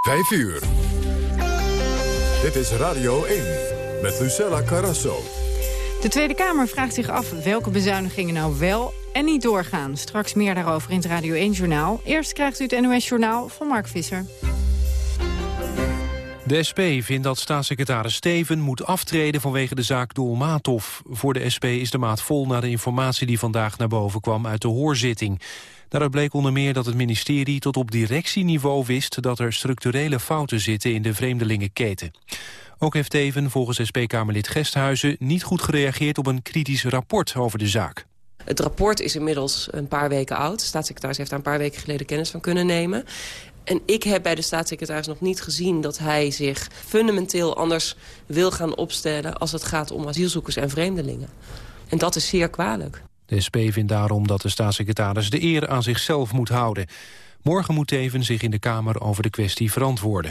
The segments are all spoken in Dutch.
5 uur. Dit is Radio 1 met Lucella Carrasso. De Tweede Kamer vraagt zich af welke bezuinigingen nou wel en niet doorgaan. Straks meer daarover in het Radio 1-journaal. Eerst krijgt u het NOS-journaal van Mark Visser. De SP vindt dat staatssecretaris Steven moet aftreden vanwege de zaak Dolmatov. Voor de SP is de maat vol na de informatie die vandaag naar boven kwam uit de hoorzitting. Daaruit bleek onder meer dat het ministerie tot op directieniveau wist... dat er structurele fouten zitten in de vreemdelingenketen. Ook heeft Teven volgens SP-Kamerlid Gesthuizen niet goed gereageerd op een kritisch rapport over de zaak. Het rapport is inmiddels een paar weken oud. De staatssecretaris heeft daar een paar weken geleden kennis van kunnen nemen. En ik heb bij de staatssecretaris nog niet gezien dat hij zich fundamenteel anders wil gaan opstellen als het gaat om asielzoekers en vreemdelingen. En dat is zeer kwalijk. De SP vindt daarom dat de staatssecretaris de eer aan zichzelf moet houden. Morgen moet Teven zich in de Kamer over de kwestie verantwoorden.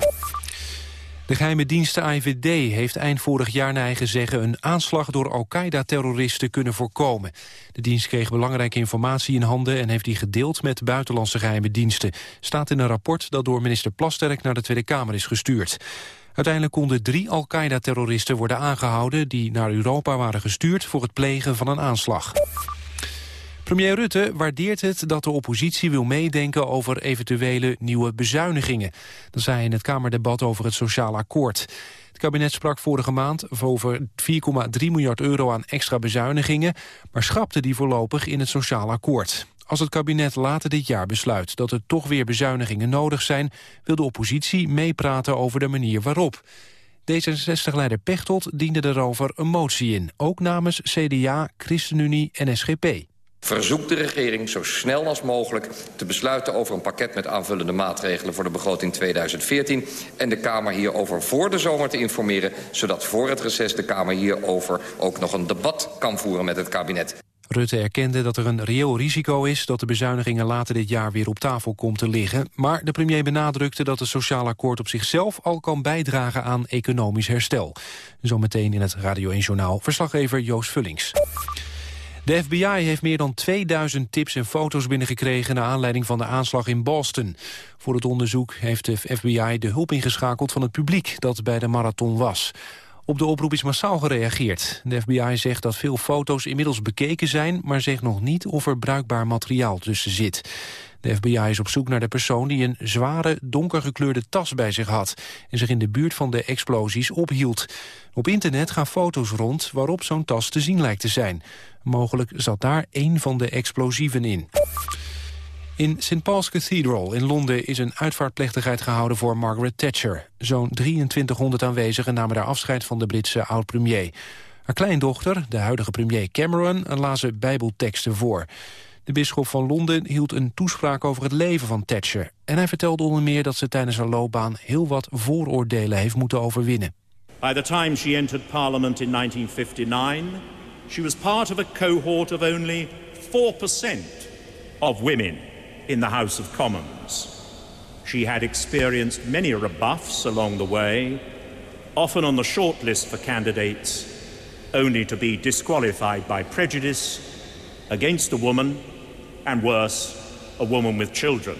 De geheime dienst AIVD heeft eind vorig jaar naar eigen zeggen... een aanslag door Al-Qaeda-terroristen kunnen voorkomen. De dienst kreeg belangrijke informatie in handen... en heeft die gedeeld met buitenlandse geheime diensten. Staat in een rapport dat door minister Plasterk naar de Tweede Kamer is gestuurd. Uiteindelijk konden drie Al-Qaeda-terroristen worden aangehouden... die naar Europa waren gestuurd voor het plegen van een aanslag. Premier Rutte waardeert het dat de oppositie wil meedenken over eventuele nieuwe bezuinigingen. Dat zei hij in het Kamerdebat over het Sociaal Akkoord. Het kabinet sprak vorige maand over 4,3 miljard euro aan extra bezuinigingen, maar schrapte die voorlopig in het Sociaal Akkoord. Als het kabinet later dit jaar besluit dat er toch weer bezuinigingen nodig zijn, wil de oppositie meepraten over de manier waarop. D66-leider Pechtold diende daarover een motie in, ook namens CDA, ChristenUnie en SGP verzoekt de regering zo snel als mogelijk te besluiten over een pakket met aanvullende maatregelen voor de begroting 2014 en de Kamer hierover voor de zomer te informeren, zodat voor het reces de Kamer hierover ook nog een debat kan voeren met het kabinet. Rutte erkende dat er een reëel risico is dat de bezuinigingen later dit jaar weer op tafel komt te liggen. Maar de premier benadrukte dat het sociaal akkoord op zichzelf al kan bijdragen aan economisch herstel. Zometeen in het Radio 1 Journaal verslaggever Joost Vullings. De FBI heeft meer dan 2000 tips en foto's binnengekregen... naar aanleiding van de aanslag in Boston. Voor het onderzoek heeft de FBI de hulp ingeschakeld van het publiek... dat bij de marathon was. Op de oproep is massaal gereageerd. De FBI zegt dat veel foto's inmiddels bekeken zijn... maar zegt nog niet of er bruikbaar materiaal tussen zit. De FBI is op zoek naar de persoon die een zware, donkergekleurde tas bij zich had... en zich in de buurt van de explosies ophield. Op internet gaan foto's rond waarop zo'n tas te zien lijkt te zijn. Mogelijk zat daar één van de explosieven in. In St. Paul's Cathedral in Londen is een uitvaartplechtigheid gehouden voor Margaret Thatcher. Zo'n 2300 aanwezigen namen daar afscheid van de Britse oud-premier. Haar kleindochter, de huidige premier Cameron, lazen bijbelteksten voor. De bisschop van Londen hield een toespraak over het leven van Thatcher. En hij vertelde onder meer dat ze tijdens haar loopbaan heel wat vooroordelen heeft moeten overwinnen. By the time she entered parliament in 1959, she was part of a cohort of only 4% of women in the House of Commons. She had experienced many rebuffs along the way, often on the short list for candidates, only to be disqualified by prejudice against a woman and worse, a woman with children.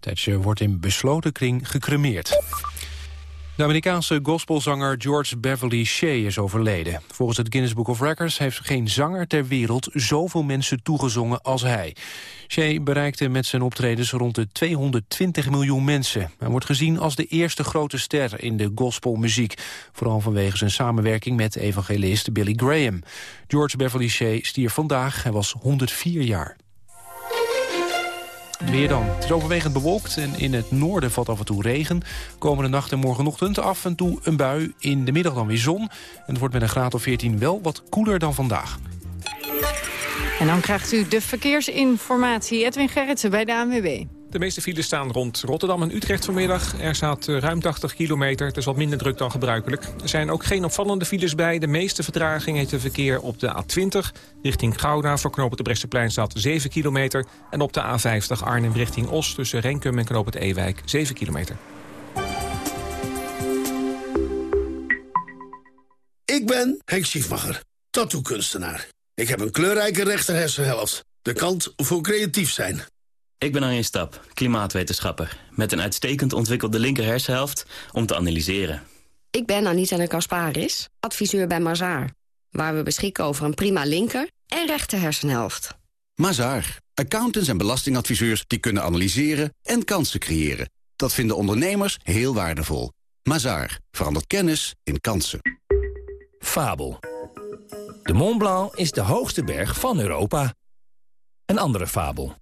Thatcher wordt in besloten kring gecremeerd. De Amerikaanse gospelzanger George Beverly Shea is overleden. Volgens het Guinness Book of Records heeft geen zanger ter wereld zoveel mensen toegezongen als hij. Shea bereikte met zijn optredens rond de 220 miljoen mensen. Hij wordt gezien als de eerste grote ster in de gospelmuziek. Vooral vanwege zijn samenwerking met evangelist Billy Graham. George Beverly Shea stierf vandaag, hij was 104 jaar. Weer dan. Het is overwegend bewolkt en in het noorden valt af en toe regen. Komende nacht en morgenochtend af en toe een bui. In de middag dan weer zon. En het wordt met een graad of 14 wel wat koeler dan vandaag. En dan krijgt u de verkeersinformatie. Edwin Gerritsen bij de ANWB. De meeste files staan rond Rotterdam en Utrecht vanmiddag. Er staat eh, ruim 80 kilometer, het is wat minder druk dan gebruikelijk. Er zijn ook geen opvallende files bij. De meeste vertraging heeft de verkeer op de A20 richting Gouda... voor knopen de Bresseplein staat 7 kilometer. En op de A50 Arnhem richting Os tussen Renkum en knoop het Ewijk 7 kilometer. Ik ben Henk Schiefmacher, tattoo-kunstenaar. Ik heb een kleurrijke rechterhersenhelft. De kant voor creatief zijn. Ik ben Arjen Stap, klimaatwetenschapper... met een uitstekend ontwikkelde linker hersenhelft om te analyseren. Ik ben Anita de Kasparis, adviseur bij Mazaar... waar we beschikken over een prima linker en rechter hersenhelft. Mazaar, accountants en belastingadviseurs die kunnen analyseren en kansen creëren. Dat vinden ondernemers heel waardevol. Mazaar, verandert kennis in kansen. Fabel. De Mont Blanc is de hoogste berg van Europa. Een andere fabel.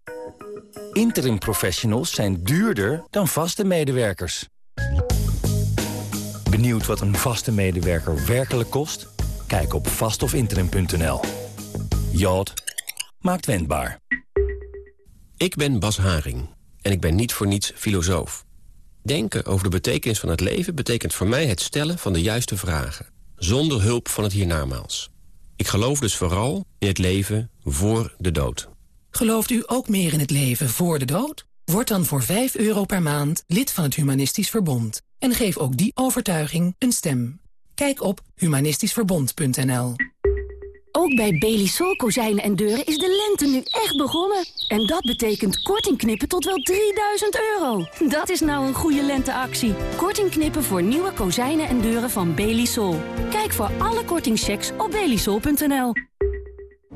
Interim professionals zijn duurder dan vaste medewerkers. Benieuwd wat een vaste medewerker werkelijk kost? Kijk op vastofinterim.nl. Jod maakt wendbaar. Ik ben Bas Haring en ik ben niet voor niets filosoof. Denken over de betekenis van het leven betekent voor mij het stellen van de juiste vragen. Zonder hulp van het hiernamaals. Ik geloof dus vooral in het leven voor de dood. Gelooft u ook meer in het leven voor de dood? Word dan voor 5 euro per maand lid van het Humanistisch Verbond. En geef ook die overtuiging een stem. Kijk op humanistischverbond.nl Ook bij Belisol kozijnen en deuren is de lente nu echt begonnen. En dat betekent korting knippen tot wel 3000 euro. Dat is nou een goede lenteactie. Korting knippen voor nieuwe kozijnen en deuren van Belisol. Kijk voor alle kortingchecks op belisol.nl.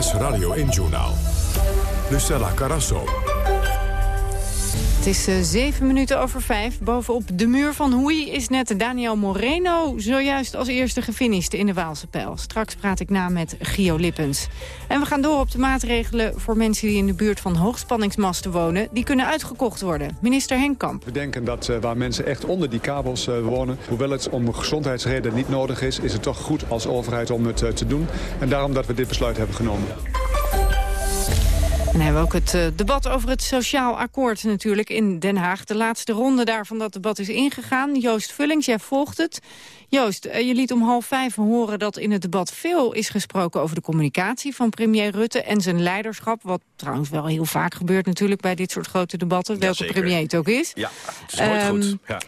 NOS Radio 1-journaal. Lucella Carasso. Het is uh, zeven minuten over vijf. Bovenop de muur van Hoei is net Daniel Moreno... zojuist als eerste gefinished in de Waalse pijl. Straks praat ik na met Gio Lippens. En we gaan door op de maatregelen voor mensen die in de buurt van hoogspanningsmasten wonen. Die kunnen uitgekocht worden. Minister Henkamp. We denken dat uh, waar mensen echt onder die kabels uh, wonen... hoewel het om gezondheidsreden niet nodig is... is het toch goed als overheid om het te doen. En daarom dat we dit besluit hebben genomen. En hebben we ook het uh, debat over het sociaal akkoord natuurlijk in Den Haag. De laatste ronde daarvan dat debat is ingegaan. Joost Vullings, jij volgt het. Joost, uh, je liet om half vijf horen dat in het debat veel is gesproken over de communicatie van premier Rutte en zijn leiderschap. Wat trouwens wel heel vaak gebeurt natuurlijk bij dit soort grote debatten, welke premier het ook is. Ja, het is nooit Ehm, goed. Ja.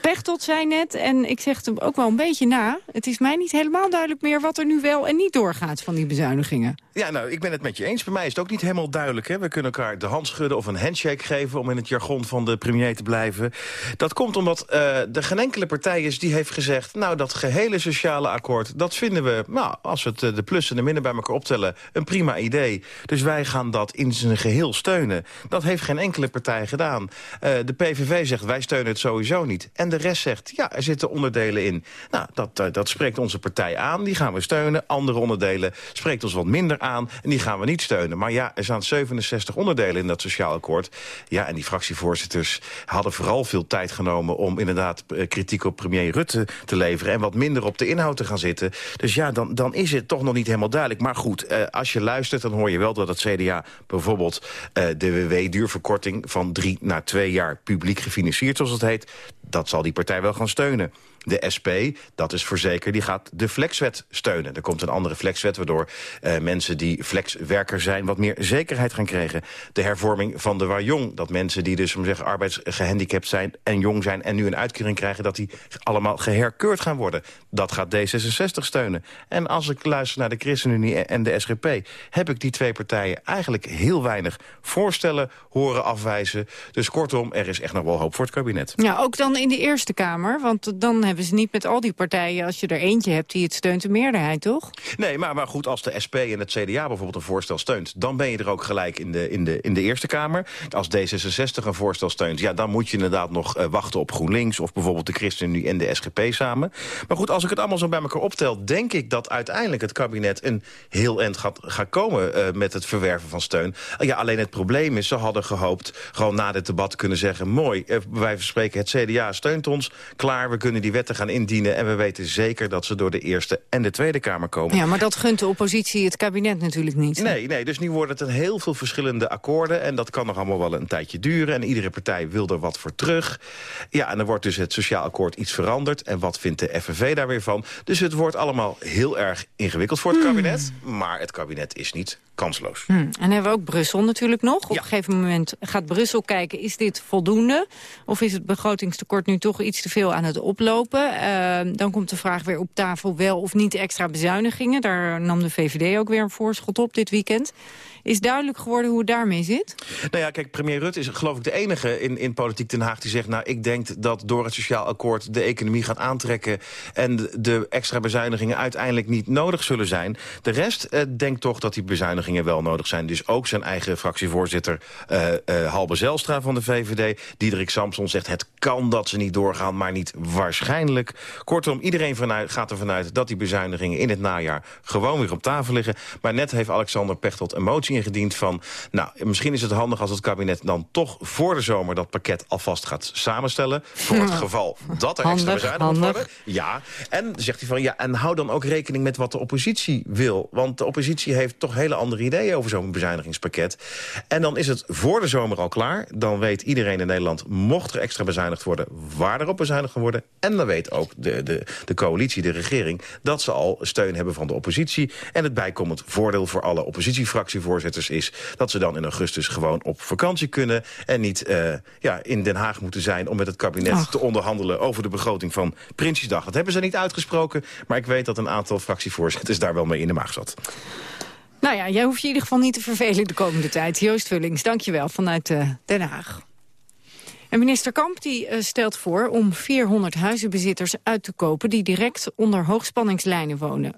Pechtold zei net, en ik zeg het ook wel een beetje na... het is mij niet helemaal duidelijk meer wat er nu wel en niet doorgaat van die bezuinigingen. Ja, nou, ik ben het met je eens. Bij mij is het ook niet helemaal duidelijk. Hè? We kunnen elkaar de hand schudden of een handshake geven... om in het jargon van de premier te blijven. Dat komt omdat eh er geen enkele partij is die heeft gezegd... nou, dat gehele sociale akkoord, dat vinden we... nou, als we het, eh, de plus en de minnen bij elkaar optellen... een prima idee. Dus wij gaan dat in zijn geheel steunen. Dat heeft geen enkele partij gedaan. Eh, de PVV zegt, wij steunen het sowieso niet. En de rest zegt, ja, er zitten onderdelen in. Nou, dat, eh, dat spreekt onze partij aan, die gaan we steunen. Andere onderdelen spreekt ons wat minder aan... en die gaan we niet steunen. Maar ja, er staan 67 onderdelen in dat sociaal akkoord. Ja, en die fractievoorzitters hadden vooral veel tijd genomen... om inderdaad eh, kritiek op premier Rutte te leveren... en wat minder op de inhoud te gaan zitten. Dus ja, dan, dan is het toch nog niet helemaal duidelijk. Maar goed, eh, als je luistert, dan hoor je wel dat het CDA... bijvoorbeeld de WW-duurverkorting van drie naar twee jaar... publiek gefinancierd, zoals het heet... dat zal die partij wel gaan steunen. De SP, dat is voor zeker, die gaat de flexwet steunen. Er komt een andere flexwet waardoor eh, mensen die flexwerker zijn... wat meer zekerheid gaan krijgen. De hervorming van de Wajong, dat mensen die dus om zeggen, arbeidsgehandicapt zijn... en jong zijn en nu een uitkering krijgen... dat die allemaal geherkeurd gaan worden. Dat gaat D66 steunen. En als ik luister naar de ChristenUnie en de SGP... heb ik die twee partijen eigenlijk heel weinig voorstellen horen afwijzen. Dus kortom, er is echt nog wel hoop voor het kabinet. Ja, ook dan in de Eerste Kamer, want dan hebben ze niet met al die partijen... als je er eentje hebt die het steunt, de meerderheid, toch? Nee, maar, maar goed, als de SP en het CDA bijvoorbeeld een voorstel steunt... dan ben je er ook gelijk in de, in de, in de Eerste Kamer. Als D66 een voorstel steunt, ja, dan moet je inderdaad nog eh, wachten op GroenLinks... of bijvoorbeeld de ChristenUnie en de SGP samen. Maar goed, als ik het allemaal zo bij elkaar optel... denk ik dat uiteindelijk het kabinet een heel eind gaat, gaat komen... eh, met het verwerven van steun. ja, alleen het probleem is, ze hadden gehoopt... gewoon na dit debat kunnen zeggen... mooi, eh, wij spreken het CDA steunt ons, klaar, we kunnen die wet wetten gaan indienen... en we weten zeker dat ze door de Eerste en de Tweede Kamer komen. Ja, maar dat gunt de oppositie het kabinet natuurlijk niet. Nee, nee, dus nu worden het een heel veel verschillende akkoorden... en dat kan nog allemaal wel een tijdje duren... en iedere partij wil er wat voor terug. Ja, en dan wordt dus het sociaal akkoord iets veranderd... en wat vindt de FNV daar weer van? Dus het wordt allemaal heel erg ingewikkeld voor het Hmm. kabinet... maar het kabinet is niet kansloos. Hm. En hebben we ook Brussel natuurlijk nog. Op een gegeven moment gaat Brussel kijken, is dit voldoende? Of is het begrotingstekort nu toch iets te veel aan het oplopen? Eh, dan komt de vraag weer op tafel wel of niet extra bezuinigingen. Daar nam de VVD ook weer een voorschot op dit weekend. Is duidelijk geworden hoe het daarmee zit? Nou ja, kijk, premier Rutte is geloof ik de enige in, in Politiek Den Haag... die zegt, nou, ik denk dat door het sociaal akkoord de economie gaat aantrekken... en de, extra bezuinigingen uiteindelijk niet nodig zullen zijn. De rest eh, denkt toch dat die bezuinigingen wel nodig zijn. Dus ook zijn eigen fractievoorzitter eh, Halbe Zelstra van de VVD... Diederik Samson zegt, het kan dat ze niet doorgaan, maar niet waarschijnlijk. Kortom, iedereen vanuit, gaat ervan uit dat die bezuinigingen in het najaar... gewoon weer op tafel liggen. Maar net heeft Alexander Pechtold een motie ingediend van... nou, misschien is het handig als het kabinet dan toch voor de zomer... dat pakket alvast gaat samenstellen. Voor het geval dat er extra bezuinigd moet worden. Ja, en zegt hij van ja, en hou dan ook rekening met wat de oppositie wil. Want de oppositie heeft toch hele andere ideeën over zo'n bezuinigingspakket. En dan is het voor de zomer al klaar. Dan weet iedereen in Nederland, mocht er extra bezuinigd worden... waar erop bezuinigd kan worden. En dan weet ook de, de, de coalitie, de regering... dat ze al steun hebben van de oppositie. En het bijkomend voordeel voor alle oppositiefractievoorzitters is... dat ze dan in augustus gewoon op vakantie kunnen... en niet eh, ja, in Den Haag moeten zijn om met het kabinet Ach. te onderhandelen... over de begroting van Prinsjesdag. Dat hebben ze niet uitgesproken, maar ik weet dat een aantal fractievoorzitters... daar wel mee in de maag zat. Nou ja, jij hoeft je in ieder geval niet te vervelen de komende tijd. Joost Vullings, dankjewel vanuit eh, Den Haag. En minister Kamp die, eh, stelt voor om 400 huizenbezitters uit te kopen... die direct onder hoogspanningslijnen wonen.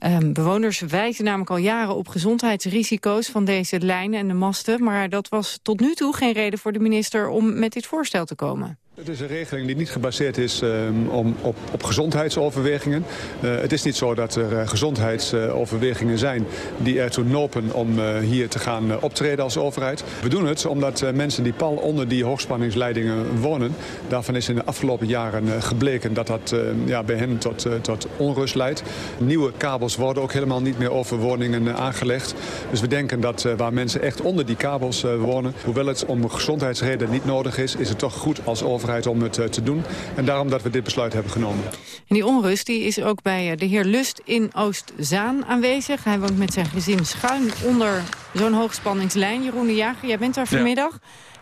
Ehm, bewoners wijzen namelijk al jaren op gezondheidsrisico's van deze lijnen en de masten. Maar dat was tot nu toe geen reden voor de minister om met dit voorstel te komen. Het is een regeling die niet gebaseerd is um, om, op, op gezondheidsoverwegingen. Uh, het is niet zo dat er uh, gezondheidsoverwegingen zijn die ertoe nopen om uh, hier te gaan optreden als overheid. We doen het omdat mensen die pal onder die hoogspanningsleidingen wonen, daarvan is in de afgelopen jaren gebleken dat dat ja, bij hen tot, tot onrust leidt. Nieuwe kabels worden ook helemaal niet meer over woningen aangelegd. Dus we denken dat waar mensen echt onder die kabels wonen, hoewel het om gezondheidsredenen niet nodig is, is het toch goed als overheid om het uh, te doen. En daarom dat we dit besluit hebben genomen. En die onrust die is ook bij uh, de heer Lust in Oostzaan aanwezig. Hij woont met zijn gezin schuin onder zo'n hoogspanningslijn. Jeroen de Jager, jij bent daar vanmiddag.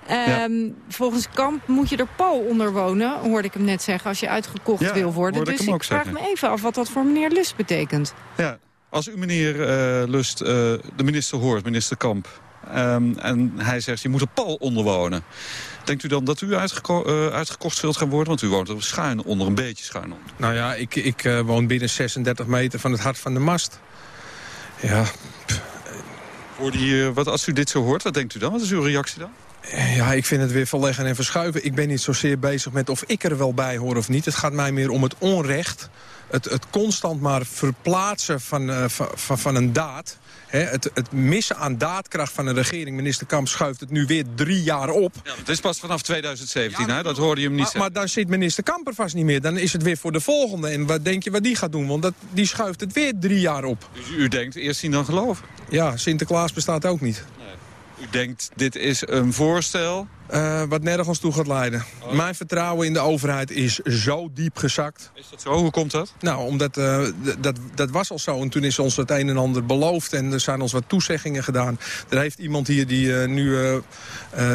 Ja. Um, ja. Volgens Kamp moet je er pal onder wonen, hoorde ik hem net zeggen, als je uitgekocht ja, wil worden. Dus ik, ik vraag zeggen. me even af wat dat voor meneer Lust betekent. Ja, als u meneer uh, Lust, de minister hoort, minister Kamp, um, en hij zegt je moet er pal onder wonen. Denkt u dan dat u uitgeko uh, uitgekocht zult gaan worden? Want u woont er schuin onder, een beetje schuin onder. Nou ja, ik, ik uh, woon binnen 36 meter van het hart van de mast. Ja. Hoorde hier, wat, als u dit zo hoort, wat denkt u dan? Wat is uw reactie dan? Ja, ik vind het weer verleggen en verschuiven. Ik ben niet zozeer bezig met of ik er wel bij hoor of niet. Het gaat mij meer om het onrecht. Het, het constant maar verplaatsen van, uh, van, van een daad. He, het, het, missen aan daadkracht van de regering. Minister Kamp schuift het nu weer drie jaar op. Ja, het is pas vanaf 2017, ja, hè? dat hoorde je hem niet maar, zeggen. Maar dan zit minister Kamp er vast niet meer. Dan is het weer voor de volgende. En wat denk je wat die gaat doen? Want dat, die schuift het weer drie jaar op. Dus u denkt eerst zien dan geloven? Ja, Sinterklaas bestaat ook niet. Nee. U denkt dit is een voorstel... Uh, wat nergens toe gaat leiden. Oh. Mijn vertrouwen in de overheid is zo diep gezakt. Is dat zo? Hoe komt dat? Nou, omdat uh, dat, dat was al zo. En toen is ons het een en ander beloofd. En er zijn ons wat toezeggingen gedaan. Er heeft iemand hier die uh, nu...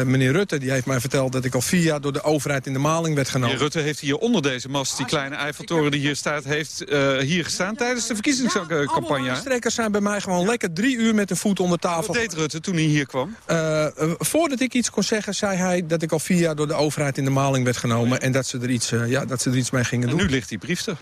meneer Rutte, die heeft mij verteld dat ik al vier jaar door de overheid in de maling werd genomen. Meneer Rutte heeft hier onder deze mast, die kleine Eiffeltoren die hier staat... heeft hier gestaan tijdens de verkiezingscampagne. Ja, strekkers zijn bij mij gewoon lekker drie uur met een voet onder tafel. Wat deed Rutte toen hij hier kwam? Voordat ik iets kon zeggen, zei hij dat ik al vier jaar door de overheid in de maling werd genomen... en dat ze er iets, uh, ja, dat ze er iets mee gingen en doen. nu ligt die brief er.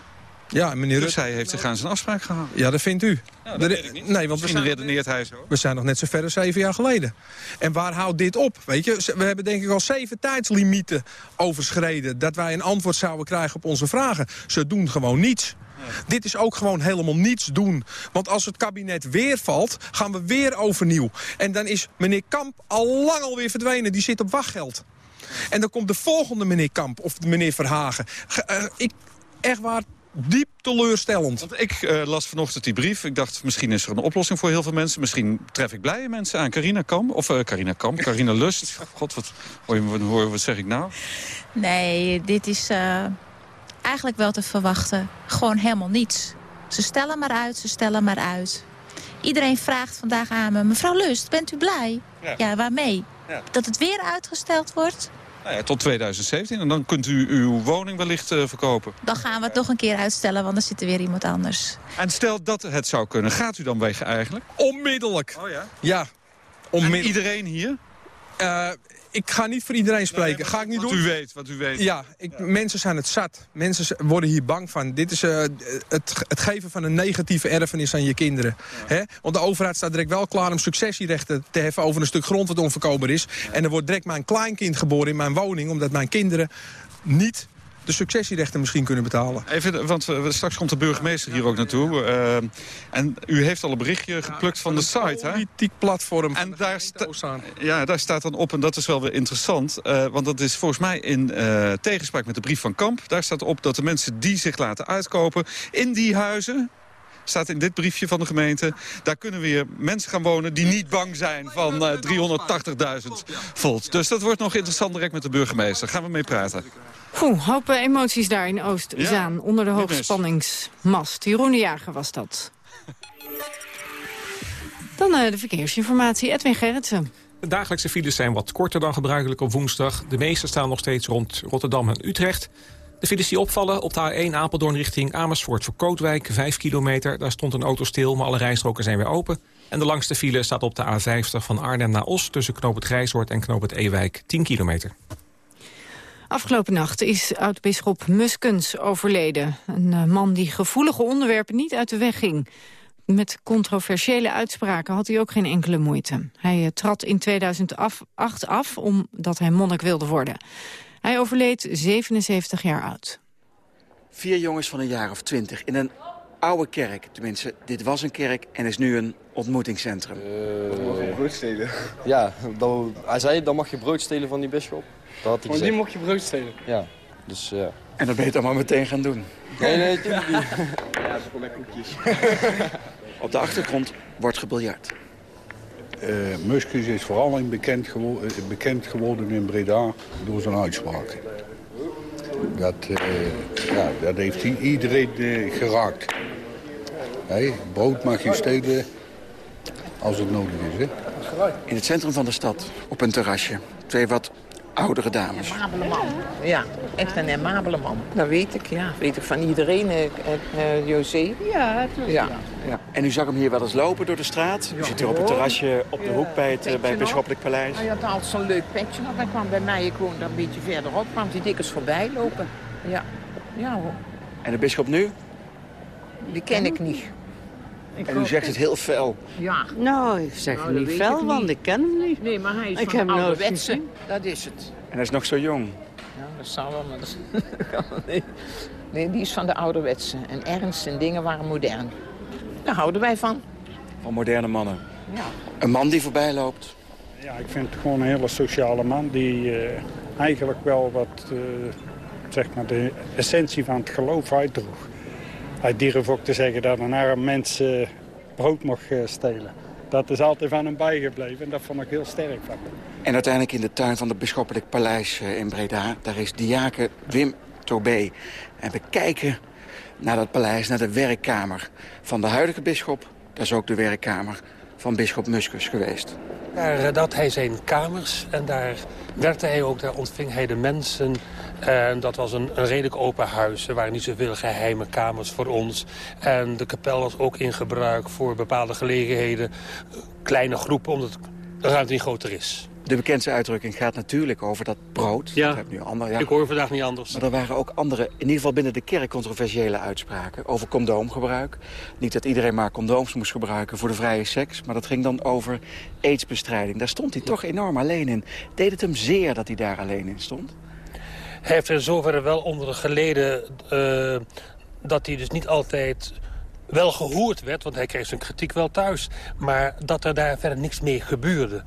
Ja, meneer dus hij heeft zich aan zijn afspraak gehouden. Ja, dat vindt u. Ja, dat weet ik niet. Nee, want Misschien we zijn, redeneert hij zo. We zijn nog net zo ver als zeven jaar geleden. En waar houdt dit op? Weet je, we hebben denk ik al zeven tijdslimieten overschreden... dat wij een antwoord zouden krijgen op onze vragen. Ze doen gewoon niets. Nee. Dit is ook gewoon helemaal niets doen. Want als het kabinet weer valt, gaan we weer overnieuw. En dan is meneer Kamp al lang alweer verdwenen. Die zit op wachtgeld. En dan komt de volgende meneer Kamp of meneer Verhagen. Uh, ik, echt waar diep teleurstellend. Want ik uh, las vanochtend die brief. Ik dacht, misschien is er een oplossing voor heel veel mensen. Misschien tref ik blije mensen aan. Carina Kam, of uh, Carina Kam, Carina Lust. God, wat, wat, wat zeg ik nou? Nee, dit is uh, eigenlijk wel te verwachten. Gewoon helemaal niets. Ze stellen maar uit, ze stellen maar uit. Iedereen vraagt vandaag aan me, mevrouw Lust, bent u blij? Ja, ja waarmee? Ja. Dat het weer uitgesteld wordt? Nou ja, tot 2017. En dan kunt u uw woning wellicht uh, verkopen. Dan gaan we het nog een keer uitstellen, want dan zit er weer iemand anders. En stel dat het zou kunnen, gaat u dan weg eigenlijk? Onmiddellijk. Oh ja? Ja. Onmiddellijk. En iedereen hier? Uh, ik ga niet voor iedereen spreken. Nee, ga ik niet wat doen. u weet, wat u weet. Ja, ik, ja, mensen zijn het zat. Mensen worden hier bang van. Dit is uh, het, het, geven van een negatieve erfenis aan je kinderen. Ja. He? Want de overheid staat direct wel klaar om successierechten te heffen... over een stuk grond wat onverkoopbaar is. Ja. En er wordt direct mijn kleinkind geboren in mijn woning... omdat mijn kinderen niet de successierechten misschien kunnen betalen. Even, want uh, straks komt de burgemeester hier ook naartoe. Uh, en u heeft al een berichtje geplukt van de site, hè? politiek platform. En daar, ja, daar staat dan op, en dat is wel weer interessant... Uh, want dat is volgens mij in tegenspraak met de brief van Kamp. Daar staat op dat de mensen die zich laten uitkopen in die huizen staat in dit briefje van de gemeente... daar kunnen weer mensen gaan wonen die niet bang zijn van uh, 380.000 volt. Dus dat wordt nog interessant direct met de burgemeester. Gaan we mee praten. Oeh, hoop emoties daar in Oostzaan, ja, onder de hoogspanningsmast. Jeroen de Jager was dat. Dan uh, de verkeersinformatie, Edwin Gerritsen. De dagelijkse files zijn wat korter dan gebruikelijk op woensdag. De meeste staan nog steeds rond Rotterdam en Utrecht. De files die opvallen op de A1 Apeldoorn richting Amersfoort voor Kootwijk, 5 kilometer. Daar stond een auto stil, maar alle rijstroken zijn weer open. En de langste file staat op de A50 van Arnhem naar Os... tussen Knoop het Grijshoort en Knoop het Ewijk, 10 kilometer. Afgelopen nacht is oud-bisschop Muskens overleden. Een uh, man die gevoelige onderwerpen niet uit de weg ging. Met controversiële uitspraken had hij ook geen enkele moeite. Hij uh, trad in 2008 af omdat hij monnik wilde worden. Hij overleed 77 jaar oud. Vier jongens van een jaar of twintig in een oude kerk. Tenminste, dit was een kerk en is nu een ontmoetingscentrum. Uh, mag je brood stelen? Ja, dan, hij zei dan mag je brood stelen van die bisschop. Dat had hij Van die mocht je brood stelen? Ja, dus ja. En dat ben je dan maar meteen gaan doen? Nee, nee, natuurlijk niet. ja, ze met koekjes. Op de achtergrond wordt gebiljard. Uh, Muskus is vooral bekend, gewo bekend, geworden in Breda door zijn uitspraken. Dat, uh, ja, dat heeft iedereen geraakt. Brood mag je stelen als het nodig is. Hè? In het centrum van de stad, op een terrasje. Twee wat oudere dames. Een amabele man. Ja, echt een amabele man. Dat weet ik, ja. Dat weet ik van iedereen, uh, uh, José. Ja, het ja. ja. En u zag hem hier wel eens lopen door de straat? U zit hier op het terrasje op de hoek bij het, bij het Bisschoppelijk Paleis. Hij had altijd zo'n leuk petje op. Hij kwam bij mij, ik woonde een beetje verderop, kwam hij dikwijls voorbij lopen. Ja, ja hoor. En de bisschop nu? Die ken ik niet. Ik en u zegt het heel fel. Ja. Nou, ik zeg nou, niet fel, want ik ken hem niet. Nee, maar hij is ik van heb ouderwetse. Dat is het. En hij is nog zo jong. Ja, dat zou wel, maar dat nee. nee, die is van de ouderwetse. En ernst en dingen waren modern. Daar houden wij van. Van moderne mannen. Ja. Een man die voorbij loopt. Ja, ik vind het gewoon een hele sociale man die uh, eigenlijk wel wat, uh, zeg maar, de essentie van het geloof uitdroeg. Hij durf ook te zeggen dat een arm mens uh, brood mocht uh, stelen. Dat is altijd van hem bijgebleven en dat vond ik heel sterk van hem. En uiteindelijk in de tuin van het Bisschoppelijk Paleis uh, in Breda... daar is diaken Wim Tobé. En we kijken naar dat paleis, naar de werkkamer van de huidige bisschop. Dat is ook de werkkamer van bisschop Muskus geweest. Daar had hij zijn kamers en daar werkte hij ook, daar ontving hij de mensen. En dat was een, een redelijk open huis. Er waren niet zoveel geheime kamers voor ons. En de kapel was ook in gebruik voor bepaalde gelegenheden. Kleine groepen, omdat de ruimte niet groter is. De bekendste uitdrukking gaat natuurlijk over dat brood. Ja, dat nu ander, ja. ik hoor vandaag niet anders. Maar er waren ook andere, in ieder geval binnen de kerk, controversiële uitspraken. Over condoomgebruik. Niet dat iedereen maar condooms moest gebruiken voor de vrije seks. Maar dat ging dan over aidsbestrijding. Daar stond hij toch enorm alleen in. Deed het hem zeer dat hij daar alleen in stond? Hij heeft er zoverre wel onder geleden uh, dat hij dus niet altijd wel gehoord werd, want hij kreeg zijn kritiek wel thuis. Maar dat er daar verder niks mee gebeurde.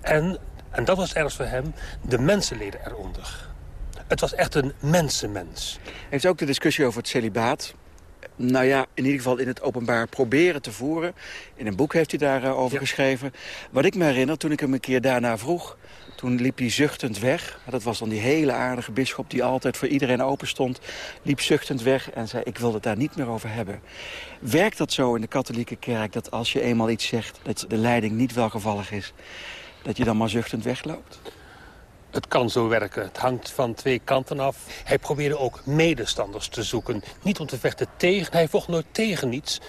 En, en dat was ergens voor hem, de mensenleden eronder. Het was echt een mensenmens. Heeft ook de discussie over het celibaat nou ja, in ieder geval in het openbaar proberen te voeren. In een boek heeft hij daarover over geschreven. Wat ik me herinner, toen ik hem een keer daarna vroeg... toen liep hij zuchtend weg. Dat was dan die hele aardige bisschop die altijd voor iedereen open stond. Liep zuchtend weg en zei, ik wil het daar niet meer over hebben. Werkt dat zo in de katholieke kerk, dat als je eenmaal iets zegt... dat de leiding niet welgevallig is, dat je dan maar zuchtend wegloopt? Het kan zo werken. Het hangt van twee kanten af. Hij probeerde ook medestanders te zoeken. Niet om te vechten tegen. Hij vocht nooit tegen iets.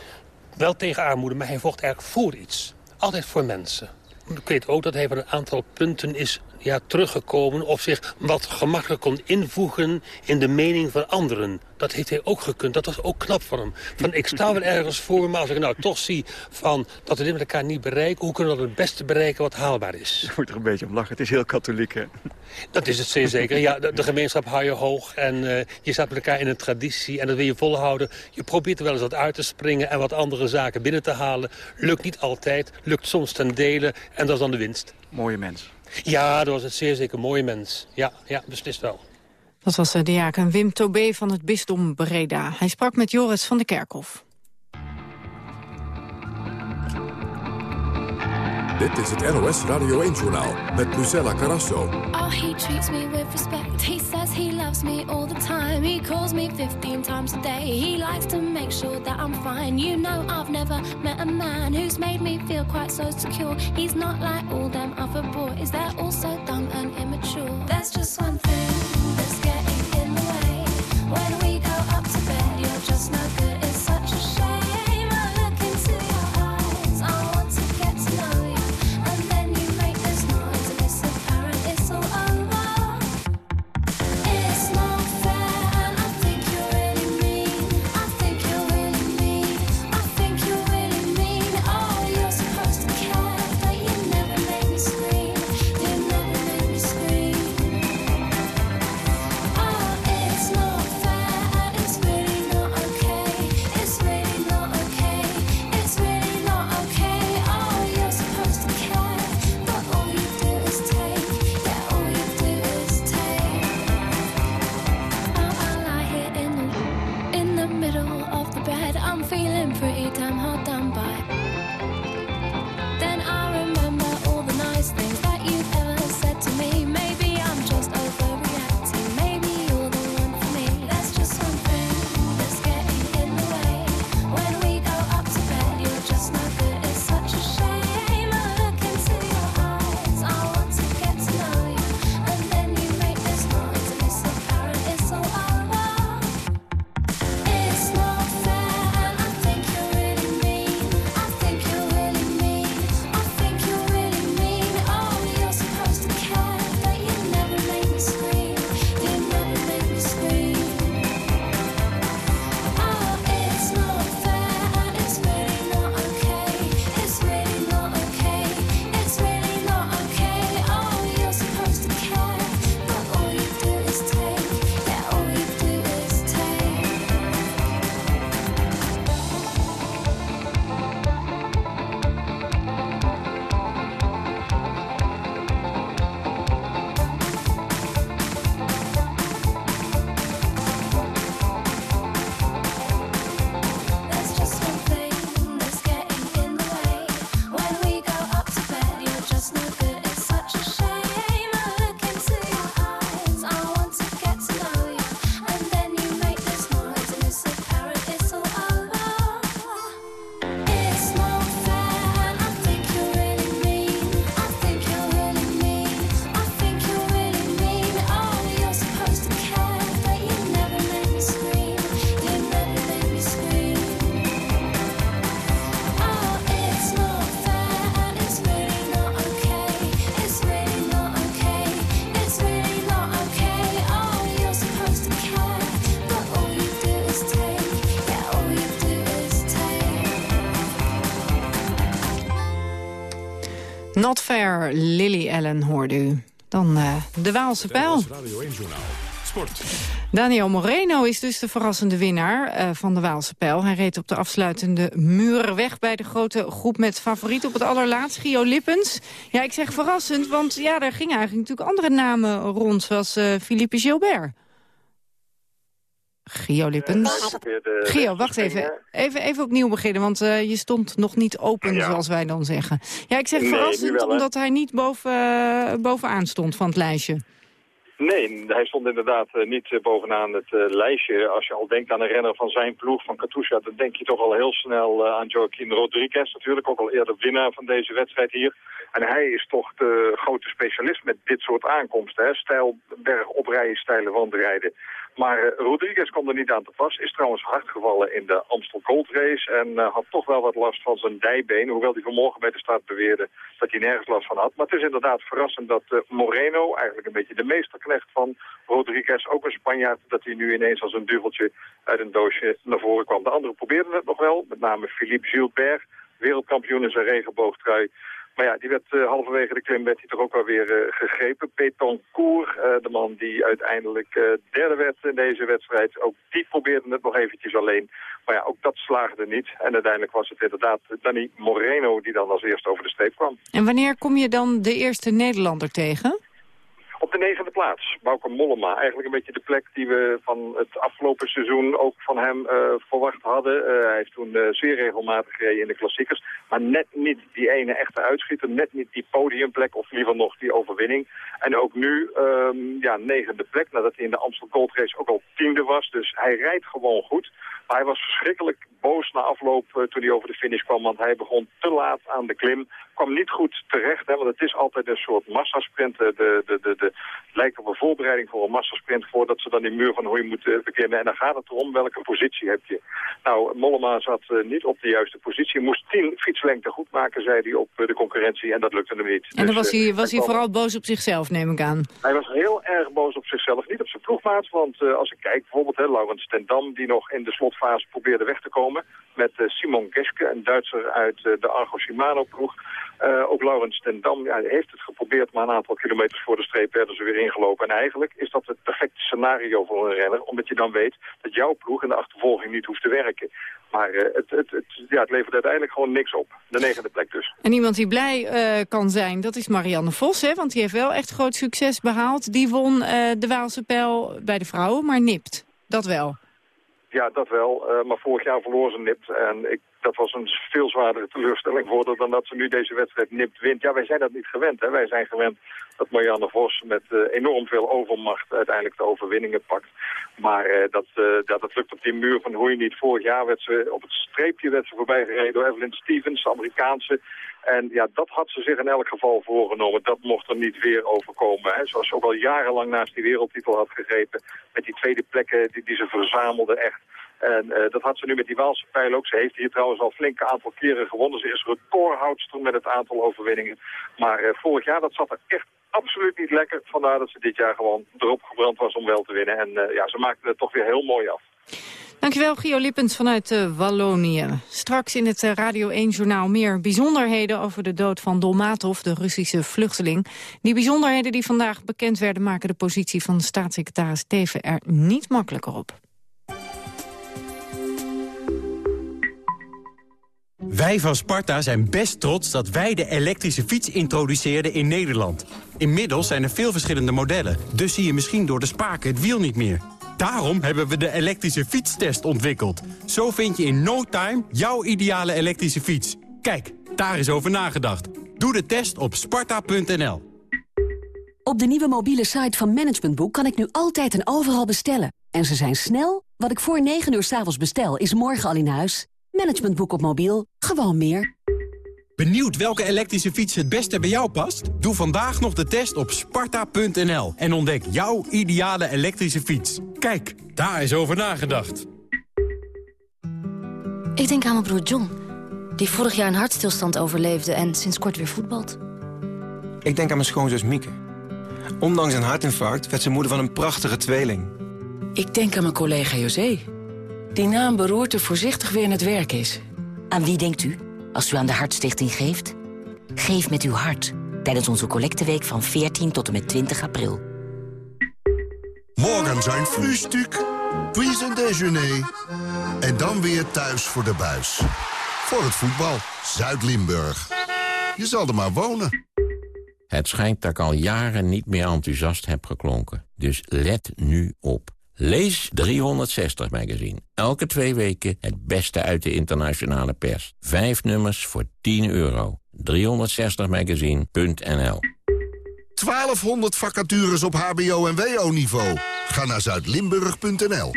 Wel tegen armoede, maar hij vocht eigenlijk voor iets. Altijd voor mensen. Ik weet ook dat hij van een aantal punten is ja, teruggekomen... of zich wat gemakkelijk kon invoegen in de mening van anderen. Dat heeft hij ook gekund. Dat was ook knap van hem. Van, ik sta wel ergens voor, maar als ik nou toch zie van, dat we dit met elkaar niet bereiken... hoe kunnen we dat het beste bereiken wat haalbaar is? Je moet er een beetje om lachen. Het is heel katholiek, hè? Dat is het zeer zeker. Ja, de, gemeenschap hou je hoog en uh, je staat met elkaar in een traditie... en dat wil je volhouden. Je probeert er wel eens wat uit te springen en wat andere zaken binnen te halen. Lukt niet altijd, lukt soms ten dele en dat is dan de winst. Mooie mens. Ja, dat was het zeer zeker mooie mens. Ja, ja beslist wel. Dat was de diaken Wim Tobé van het bisdom Breda. Hij sprak met Joris van de Kerkhof. Dit is het NOS Radio 1-journaal met Lucella Carrasso. Oh, he treats me with respect. He says he loves me all the time. He calls me 15 times a day. He likes to make sure that I'm fine. You know I've never met a man who's made me feel quite so secure. He's not like all them other boys. They're all so dumb and immature. There's just one thing that's getting in the way. When we go up to bed, you're just no good. Not fair, Lily Allen hoorde u. Dan eh, de Waalse pijl. Radio 1-journaal Sport. Daniel Moreno is dus de verrassende winnaar eh, van de Waalse Pijl. Hij reed op de afsluitende muren weg bij de grote groep met favoriet op het allerlaatst, Gio Lippens. Ja, ik zeg verrassend, want ja, daar gingen eigenlijk natuurlijk andere namen rond, zoals eh, Philippe Gilbert. Gio Lippens. Gio, wacht even. Even, even opnieuw beginnen, want eh, je stond nog niet open, Ja. zoals wij dan zeggen. Ja, ik zeg Nee, verrassend, wel, omdat hij niet boven, eh, bovenaan stond van het lijstje. Nee, hij stond inderdaad eh, niet bovenaan het lijstje. Als je al denkt aan een renner van zijn ploeg, van Katusha... dan denk je toch al heel snel aan Joaquin Rodriguez. Natuurlijk ook al eerder winnaar van deze wedstrijd hier. En hij is toch de grote specialist met dit soort aankomsten. Hè? Stijl, berg oprijden, steile wandrijden. Maar eh, Rodriguez kwam er niet aan te pas. Is trouwens hard gevallen in de Amstel Gold Race. En eh, had toch wel wat last van zijn dijbeen. Hoewel hij vanmorgen bij de start beweerde dat hij nergens last van had. Maar het is inderdaad verrassend dat eh, Moreno, eigenlijk een beetje de meesterknecht van Rodriguez, ook een Spanjaard, dat hij nu ineens als een duveltje uit een doosje naar voren kwam. De anderen probeerden het nog wel. Met name Philippe Gilbert, wereldkampioen in zijn regenboogtrui. Maar ja, die werd eh, halverwege de klim werd hij toch ook wel weer eh, gegrepen. Petoncourt, eh de man die uiteindelijk derde werd in deze wedstrijd, ook die probeerde het nog eventjes alleen. Maar ja, ook dat slaagde niet. En uiteindelijk was het inderdaad Danny Moreno die dan als eerste over de streep kwam. En wanneer kom je dan de eerste Nederlander tegen? Op de negende plaats, Bauke Mollema. Eigenlijk een beetje de plek die we van het afgelopen seizoen ook van hem eh, verwacht hadden. Eh, hij heeft toen eh, zeer regelmatig gereden in de klassiekers. Maar net niet die ene echte uitschieter. Net niet die podiumplek of liever nog die overwinning. En ook nu, ehm, ja, negende plek. Nadat hij in de Amstel Gold Race ook al tiende was. Dus hij rijdt gewoon goed. Maar hij was verschrikkelijk boos na afloop toen hij over de finish kwam. Want hij begon te laat aan de klim. Kwam niet goed terecht, hè, want het is altijd een soort massasprint. Eh, De, de, de, de, het lijkt op een voorbereiding voor een massasprint... voordat ze dan die muur van Hoei moeten beklimmen. En dan gaat het erom welke positie heb je. Nou, Mollema zat eh, niet op de juiste positie. Moest tien fietslengte goed maken, zei hij, op eh, de concurrentie. En dat lukte hem niet. En dan Dus, was eh, hij, was hij kwam- vooral boos op zichzelf, neem ik aan. hij was heel erg boos op zichzelf, niet op zijn ploegmaat. Want eh, als ik kijk, bijvoorbeeld hè, Laurens ten Dam, die nog in de slotfase probeerde weg te komen. Met eh, Simon Geske, een Duitser uit eh, de Argo Shimano Eh, ook Laurens ten Dam ja, heeft het geprobeerd, maar een aantal kilometers voor de streep werden ze weer ingelopen. En eigenlijk is dat het perfecte scenario voor een renner, omdat je dan weet dat jouw ploeg in de achtervolging niet hoeft te werken. Maar eh, het, het, het, ja, het levert uiteindelijk gewoon niks op. De negende plek dus. En iemand die blij eh, kan zijn, dat is Marianne Vos, hè, want die heeft wel echt groot succes behaald. Die won de Waalse pijl bij de vrouwen, maar nipt. Dat wel. Ja, dat wel. Maar vorig jaar verloor ze nipt. En ik, dat was een veel zwaardere teleurstelling voor dan dat ze nu deze wedstrijd nipt wint. Ja, wij zijn dat niet gewend. Hè. Wij zijn gewend dat Marianne Vos met eh, enorm veel overmacht uiteindelijk de overwinningen pakt. Maar eh, dat, eh, dat, lukt op die muur van Hoei niet. Vorig jaar werd ze op het streepje werd ze voorbij gereden door Evelyn Stevens, de Amerikaanse. En ja, dat had ze zich in elk geval voorgenomen. Dat mocht er niet weer overkomen. Hè. Zoals ze ook al jarenlang naast die wereldtitel had gegrepen. Met die tweede plekken die, die ze verzamelde echt. En eh, dat had ze nu met die Waalse pijl ook. Ze heeft hier trouwens al flinke aantal keren gewonnen. Ze is recordhoudster met het aantal overwinningen. Maar eh, vorig jaar, dat zat er echt absoluut niet lekker. Vandaar dat ze dit jaar gewoon erop gebrand was om wel te winnen. En eh, ja, ze maakte het toch weer heel mooi af. Dankjewel, Gio Lippens vanuit Wallonië. Straks in het Radio 1-journaal meer bijzonderheden over de dood van Dolmatov, de Russische vluchteling. Die bijzonderheden die vandaag bekend werden maken de positie van staatssecretaris Teven er niet makkelijker op. Wij van Sparta zijn best trots dat wij de elektrische fiets introduceerden in Nederland. Inmiddels zijn er veel verschillende modellen, dus zie je misschien door de spaken het wiel niet meer. Daarom hebben we de elektrische fietstest ontwikkeld. Zo vind je in no time jouw ideale elektrische fiets. Kijk, daar is over nagedacht. Doe de test op sparta.nl. Op de nieuwe mobiele site van Management Boek kan ik nu altijd en overal bestellen. En ze zijn snel. Wat ik voor 9 uur 's avonds bestel, is morgen al in huis. Management Boek op mobiel. Gewoon meer. Benieuwd welke elektrische fiets het beste bij jou past? Doe vandaag nog de test op sparta.nl en ontdek jouw ideale elektrische fiets. Kijk, daar is over nagedacht. Ik denk aan mijn broer John, die vorig jaar een hartstilstand overleefde en sinds kort weer voetbalt. Ik denk aan mijn schoonzus Mieke. Ondanks een hartinfarct werd ze moeder van een prachtige tweeling. Ik denk aan mijn collega José. Die na een beroerte voorzichtig weer in het werk is. Aan wie denkt u als u aan de Hartstichting geeft? Geef met uw hart tijdens onze collecteweek van 14 tot en met 20 april. Morgen zijn frühstuk, puis een déjeuner. En dan weer thuis voor de buis. Voor het voetbal, Zuid-Limburg. Je zal er maar wonen. Het schijnt dat ik al jaren niet meer enthousiast heb geklonken. Dus let nu op. Lees 360 Magazine. Elke twee weken het beste uit de internationale pers. Vijf nummers voor 10 euro. 360magazine.nl 1200 vacatures op hbo- en wo-niveau. Ga naar zuidlimburg.nl.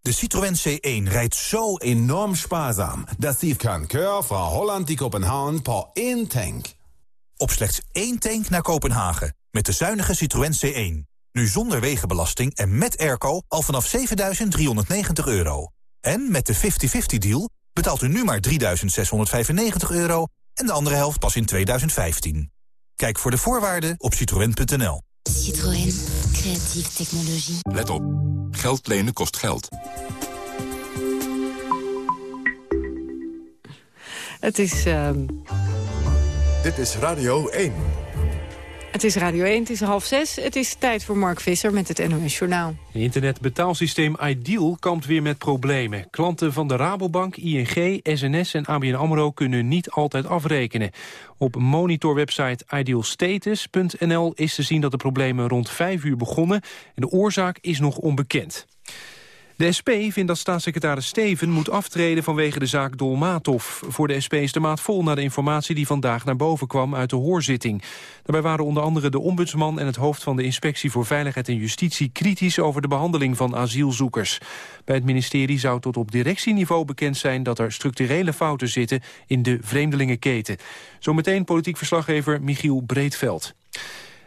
De Citroën C1 rijdt zo enorm spaarzaam... dat die kan keur van Holland die Kopenhagen per één tank. Op slechts één tank naar Kopenhagen. Met de zuinige Citroën C1. Nu zonder wegenbelasting en met airco al vanaf 7.390 euro. En met de 50-50 deal betaalt u nu maar 3.695 euro... en de andere helft pas in 2015. Kijk voor de voorwaarden op citroën.nl. Citroën. Creatieve technologie. Let op. Geld lenen kost geld. Het is, ehm, Dit is Radio 1. Het is Radio 1, het is half zes. Het is tijd voor Mark Visser met het NOS Journaal. Het internetbetaalsysteem Ideal kampt weer met problemen. Klanten van de Rabobank, ING, SNS en ABN AMRO kunnen niet altijd afrekenen. Op monitorwebsite idealstatus.nl is te zien dat de problemen rond 5 uur begonnen... en de oorzaak is nog onbekend. De SP vindt dat staatssecretaris Steven moet aftreden vanwege de zaak Dolmatov. Voor de SP is de maat vol naar de informatie die vandaag naar boven kwam uit de hoorzitting. Daarbij waren onder andere de ombudsman en het hoofd van de Inspectie voor Veiligheid en Justitie kritisch over de behandeling van asielzoekers. Bij het ministerie zou tot op directieniveau bekend zijn dat er structurele fouten zitten in de vreemdelingenketen. Zometeen politiek verslaggever Michiel Breedveld.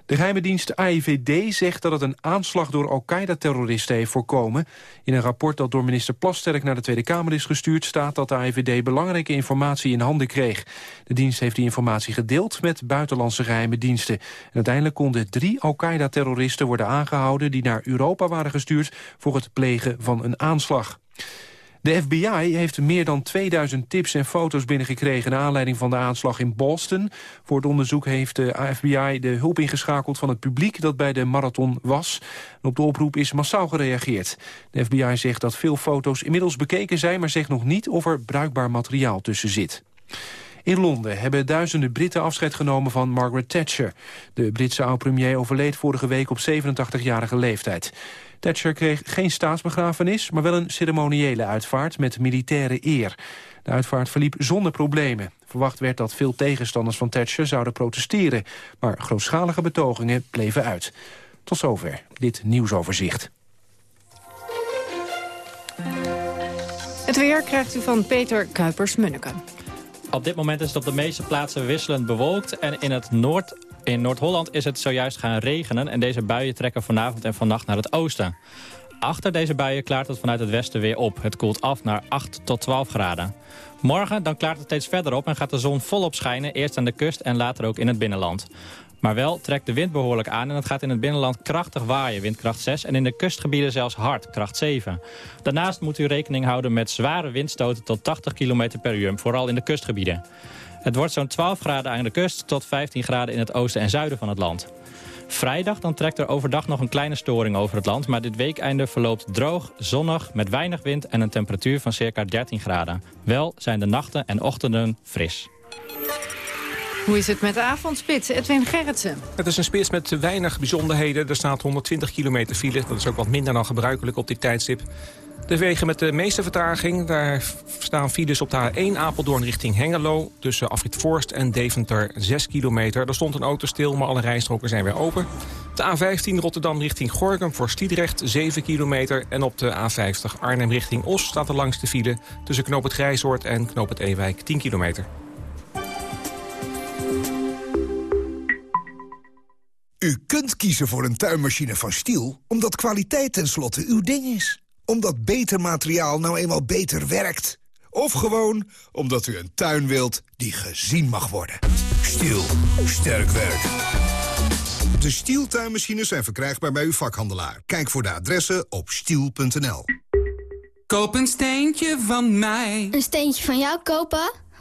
De geheime dienst AIVD zegt dat het een aanslag door Al-Qaeda-terroristen heeft voorkomen. In een rapport dat door minister Plasterk naar de Tweede Kamer is gestuurd... staat dat de AIVD belangrijke informatie in handen kreeg. De dienst heeft die informatie gedeeld met buitenlandse geheime diensten. En uiteindelijk konden drie Al-Qaeda-terroristen worden aangehouden... die naar Europa waren gestuurd voor het plegen van een aanslag. De FBI heeft meer dan 2000 tips en foto's binnengekregen... naar aanleiding van de aanslag in Boston. Voor het onderzoek heeft de FBI de hulp ingeschakeld van het publiek... dat bij de marathon was. En op de oproep is massaal gereageerd. De FBI zegt dat veel foto's inmiddels bekeken zijn... maar zegt nog niet of er bruikbaar materiaal tussen zit. In Londen hebben duizenden Britten afscheid genomen van Margaret Thatcher. De Britse oud-premier overleed vorige week op 87-jarige leeftijd. Thatcher kreeg geen staatsbegrafenis, maar wel een ceremoniële uitvaart met militaire eer. De uitvaart verliep zonder problemen. Verwacht werd dat veel tegenstanders van Thatcher zouden protesteren, maar grootschalige betogingen bleven uit. Tot zover dit nieuwsoverzicht. Het weer krijgt u van Peter Kuipers-Munneke. Op dit moment is het op de meeste plaatsen wisselend bewolkt. En in het noord, in Noord-Holland is het zojuist gaan regenen. En deze buien trekken vanavond en vannacht naar het oosten. Achter deze buien klaart het vanuit het westen weer op. Het koelt af naar 8 tot 12 graden. Morgen dan klaart het steeds verder op en gaat de zon volop schijnen. Eerst aan de kust en later ook in het binnenland. Maar wel trekt de wind behoorlijk aan en het gaat in het binnenland krachtig waaien, windkracht 6. En in de kustgebieden zelfs hard, kracht 7. Daarnaast moet u rekening houden met zware windstoten tot 80 km per uur, vooral in de kustgebieden. Het wordt zo'n 12 graden aan de kust tot 15 graden in het oosten en zuiden van het land. Vrijdag dan trekt er overdag nog een kleine storing over het land... maar dit weekeinde verloopt droog, zonnig, met weinig wind... en een temperatuur van circa 13 graden. Wel zijn de nachten en ochtenden fris. Hoe is het met de avondspits? Edwin Gerritsen. Het is een spits met weinig bijzonderheden. Er staat 120 kilometer file. Dat is ook wat minder dan gebruikelijk op dit tijdstip. De wegen met de meeste vertraging, daar staan files op de A1 Apeldoorn richting Hengelo... tussen Afrit Forst en Deventer 6 kilometer. Er stond een auto stil, maar alle rijstroken zijn weer open. De A15 Rotterdam richting Gorkum voor Stiedrecht 7 kilometer... en op de A50 Arnhem richting Os staat er langs de file... tussen Knoop het Grijzoord en Knoop het Ewijk 10 kilometer. U kunt kiezen voor een tuinmachine van Stiel... omdat kwaliteit tenslotte uw ding is. Omdat beter materiaal nou eenmaal beter werkt. Of gewoon omdat u een tuin wilt die gezien mag worden. Stiel. Sterk werk. De Stiel tuinmachines zijn verkrijgbaar bij uw vakhandelaar. Kijk voor de adressen op stiel.nl. Koop een steentje van mij. Een steentje van jou kopen?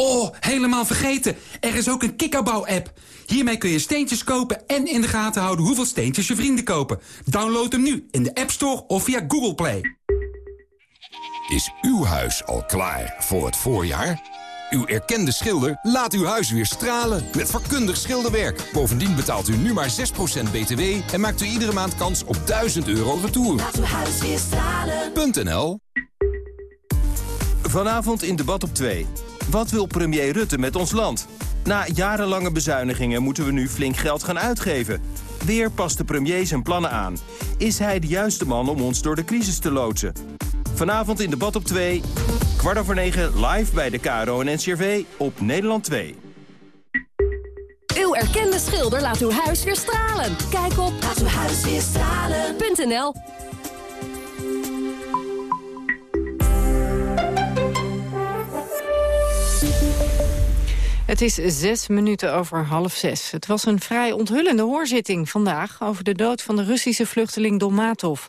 Oh, helemaal vergeten. Er is ook een kikkerbouw-app. Hiermee kun je steentjes kopen en in de gaten houden hoeveel steentjes je vrienden kopen. Download hem nu in de App Store of via Google Play. Is uw huis al klaar voor het voorjaar? Uw erkende schilder laat uw huis weer stralen met vakkundig schilderwerk. Bovendien betaalt u nu maar 6% btw en maakt u iedere maand kans op 1000 euro retour. Laat uw huis weer stralen. .nl Vanavond in debat op 2. Wat wil premier Rutte met ons land? Na jarenlange bezuinigingen moeten we nu flink geld gaan uitgeven. Weer past de premier zijn plannen aan. Is hij de juiste man om ons door de crisis te loodsen? Vanavond in debat op 2. Kwart over 9 live bij de KRO en NCRV op Nederland 2. Uw erkende schilder laat uw huis weer stralen. Kijk op Laat Het is zes minuten over half zes. Het was een vrij onthullende hoorzitting vandaag... over de dood van de Russische vluchteling Dolmatov.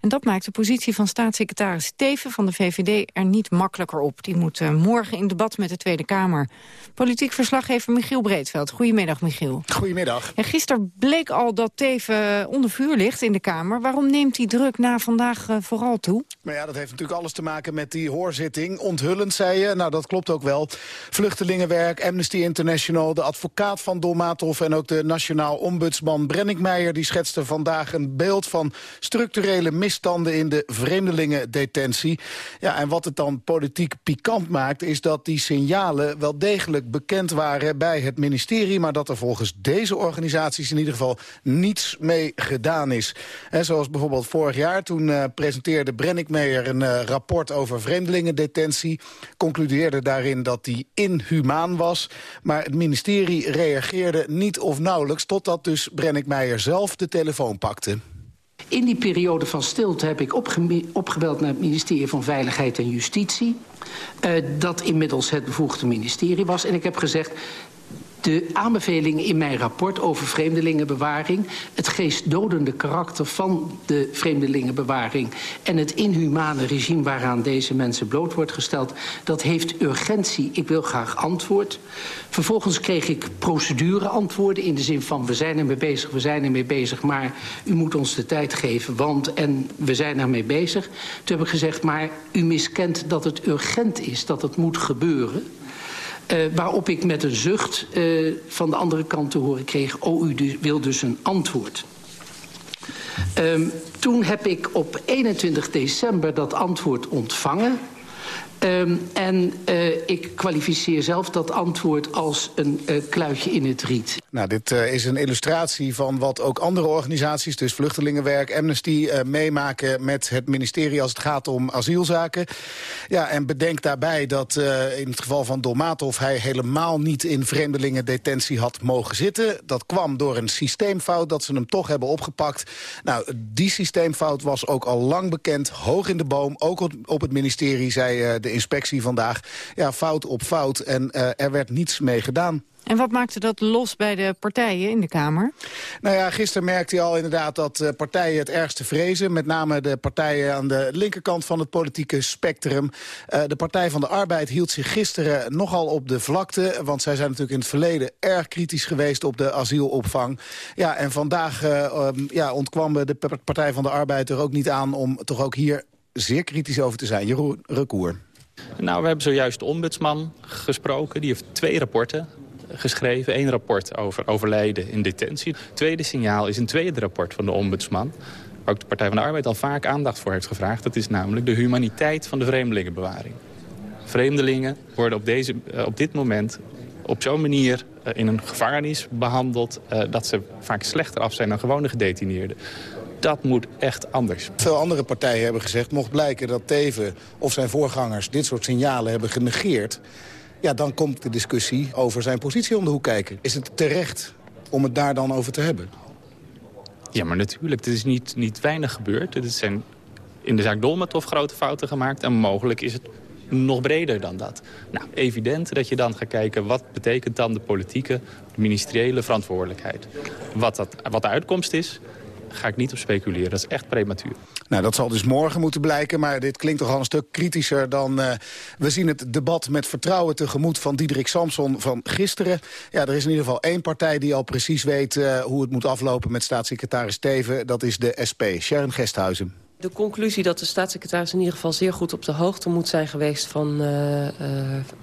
En dat maakt de positie van staatssecretaris Teven van de VVD er niet makkelijker op. Die moet uh, morgen in debat met de Tweede Kamer. Politiek verslaggever Michiel Breedveld. Goedemiddag, Michiel. Goedemiddag. En gisteren bleek al dat Teven onder vuur ligt in de Kamer. Waarom neemt die druk na vandaag uh, vooral toe? Maar ja, dat heeft natuurlijk alles te maken met die hoorzitting. Onthullend, zei je. Nou, dat klopt ook wel. Vluchtelingenwerk, Amnesty International, de advocaat van Dolmatov... en ook de nationaal ombudsman Brennick Meijer... die schetste vandaag een beeld van structurele misstanden... in de vreemdelingendetentie. Ja, en wat het dan politiek pikant maakt... is dat die signalen wel degelijk bekend waren bij het ministerie... maar dat er volgens deze organisaties in ieder geval niets mee gedaan is. En zoals bijvoorbeeld vorig jaar, toen uh, presenteerde Brennick Meijer... een uh, rapport over vreemdelingendetentie. Concludeerde daarin dat die inhumaan was... Maar het ministerie reageerde niet of nauwelijks... totdat dus Brennick Meijer zelf de telefoon pakte. In die periode van stilte heb ik opge opgebeld naar het ministerie van Veiligheid en Justitie. Uh, dat inmiddels het bevoegde ministerie was. En ik heb gezegd, de aanbevelingen in mijn rapport over vreemdelingenbewaring... het geestdodende karakter van de vreemdelingenbewaring... en het inhumane regime waaraan deze mensen bloot wordt gesteld... dat heeft urgentie. Ik wil graag antwoord. Vervolgens kreeg ik procedureantwoorden in de zin van... we zijn ermee bezig, we zijn ermee bezig... maar u moet ons de tijd geven, want... en we zijn ermee bezig. Toen heb ik gezegd, maar u miskent dat het urgent is, dat het moet gebeuren... Uh, waarop ik met een zucht uh, van de andere kant te horen kreeg... oh, u dus, wil dus een antwoord. Um, toen heb ik op 21 december dat antwoord ontvangen... Um, en uh, ik kwalificeer zelf dat antwoord als een uh, kluitje in het riet. Nou, dit uh, is een illustratie van wat ook andere organisaties... dus Vluchtelingenwerk, Amnesty, meemaken met het ministerie... als het gaat om asielzaken. Ja, en bedenk daarbij dat in het geval van Dolmatov... hij helemaal niet in vreemdelingendetentie had mogen zitten. Dat kwam door een systeemfout dat ze hem toch hebben opgepakt. Nou, die systeemfout was ook al lang bekend, hoog in de boom. Ook op, op het ministerie zei de inspectie vandaag. Ja, fout op fout en uh, er werd niets mee gedaan. En wat maakte dat los bij de partijen in de Kamer? Nou ja, gisteren merkte hij al inderdaad dat uh, partijen het ergste vrezen. Met name de partijen aan de linkerkant van het politieke spectrum. Uh, de Partij van de Arbeid hield zich gisteren nogal op de vlakte. Want zij zijn natuurlijk in het verleden erg kritisch geweest op de asielopvang. Ja, en vandaag uh, um, ja, ontkwam de Partij van de Arbeid er ook niet aan... om toch ook hier zeer kritisch over te zijn. Jeroen Recour. Nou, we hebben zojuist de ombudsman gesproken. Die heeft twee rapporten geschreven. Eén rapport over overlijden in detentie. Tweede signaal is een tweede rapport van de ombudsman. waar ook de Partij van de Arbeid al vaak aandacht voor heeft gevraagd. Dat is namelijk de humaniteit van de vreemdelingenbewaring. Vreemdelingen worden op, deze, eh, op dit moment op zo'n manier eh, in een gevangenis behandeld... eh, dat ze vaak slechter af zijn dan gewone gedetineerden. Dat moet echt anders. Veel andere partijen hebben gezegd, mocht blijken dat Teven of zijn voorgangers dit soort signalen hebben genegeerd, ja, dan komt de discussie over zijn positie om de hoek kijken. Is het terecht om het daar dan over te hebben? Ja, maar natuurlijk. Er is niet, niet weinig gebeurd. Er zijn in de zaak Dolmatov grote fouten gemaakt. En mogelijk is het nog breder dan dat. Nou, evident dat je dan gaat kijken... wat betekent dan de politieke, de ministeriële verantwoordelijkheid. Wat, dat, wat de uitkomst is, ga ik niet op speculeren. Dat is echt prematuur. Nou, dat zal dus morgen moeten blijken, maar dit klinkt toch al een stuk kritischer dan... eh, we zien het debat met vertrouwen tegemoet van Diederik Samson van gisteren. Ja, er is in ieder geval één partij die al precies weet eh, hoe het moet aflopen met staatssecretaris Teven. Dat is de SP. Sharon Gesthuizen. De conclusie dat de staatssecretaris in ieder geval zeer goed op de hoogte moet zijn geweest van uh, uh,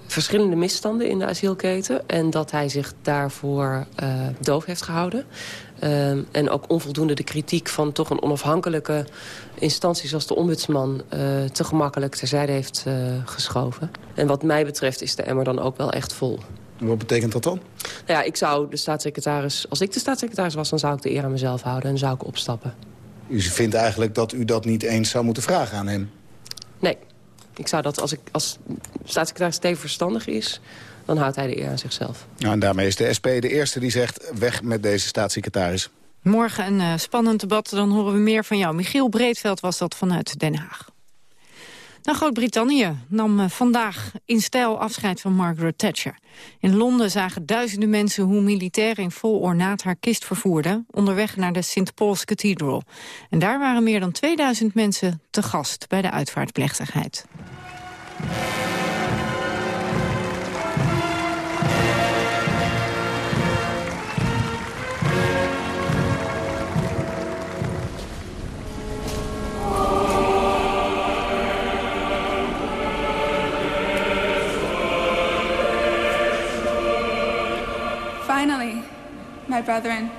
verschillende misstanden in de asielketen. En dat hij zich daarvoor uh, doof heeft gehouden. En ook onvoldoende de kritiek van toch een onafhankelijke instantie zoals de ombudsman te gemakkelijk terzijde heeft geschoven. En wat mij betreft is de emmer dan ook wel echt vol. Wat betekent dat dan? Nou ja, ik zou de staatssecretaris, als ik de staatssecretaris was, dan zou ik de eer aan mezelf houden en zou ik opstappen. U vindt eigenlijk dat u dat niet eens zou moeten vragen aan hem? Nee. Ik zou dat als, ik, als staatssecretaris Steven verstandig is... dan houdt hij de eer aan zichzelf. Nou, en daarmee is de SP de eerste die zegt weg met deze staatssecretaris. Morgen een uh, spannend debat, dan horen we meer van jou. Michiel Breedveld was dat vanuit Den Haag. Nou, Groot-Brittannië nam uh, vandaag in stijl afscheid van Margaret Thatcher. In Londen zagen duizenden mensen hoe militairen in vol ornaat haar kist vervoerden... onderweg naar de St. Paul's Cathedral. En daar waren meer dan 2000 mensen te gast bij de uitvaartplechtigheid. My brethren,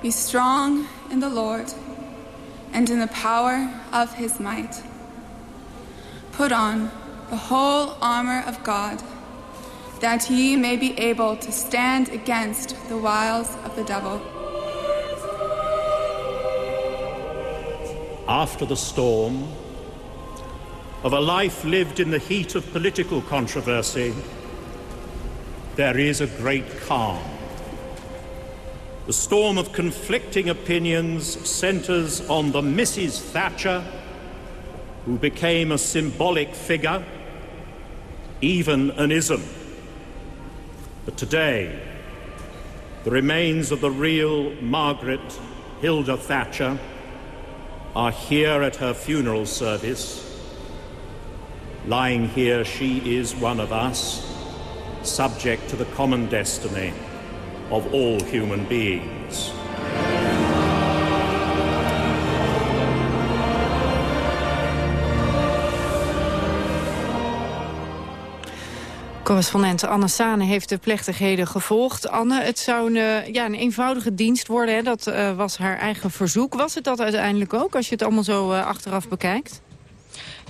be strong in the Lord and in the power of his might. Put on the whole armor of God, that ye may be able to stand against the wiles of the devil. After the storm of a life lived in the heat of political controversy, there is a great calm. The storm of conflicting opinions centers on the Mrs. Thatcher, who became a symbolic figure, even an ism. But today, the remains of the real Margaret Hilda Thatcher are here at her funeral service. Lying here, she is one of us subject to the common destiny of all human beings. Correspondent Anne Sane heeft de plechtigheden gevolgd. Anne, het zou een, uh, ja, een eenvoudige dienst worden. Hè? Dat uh, was haar eigen verzoek. Was het dat uiteindelijk ook, als je het allemaal zo uh, achteraf bekijkt?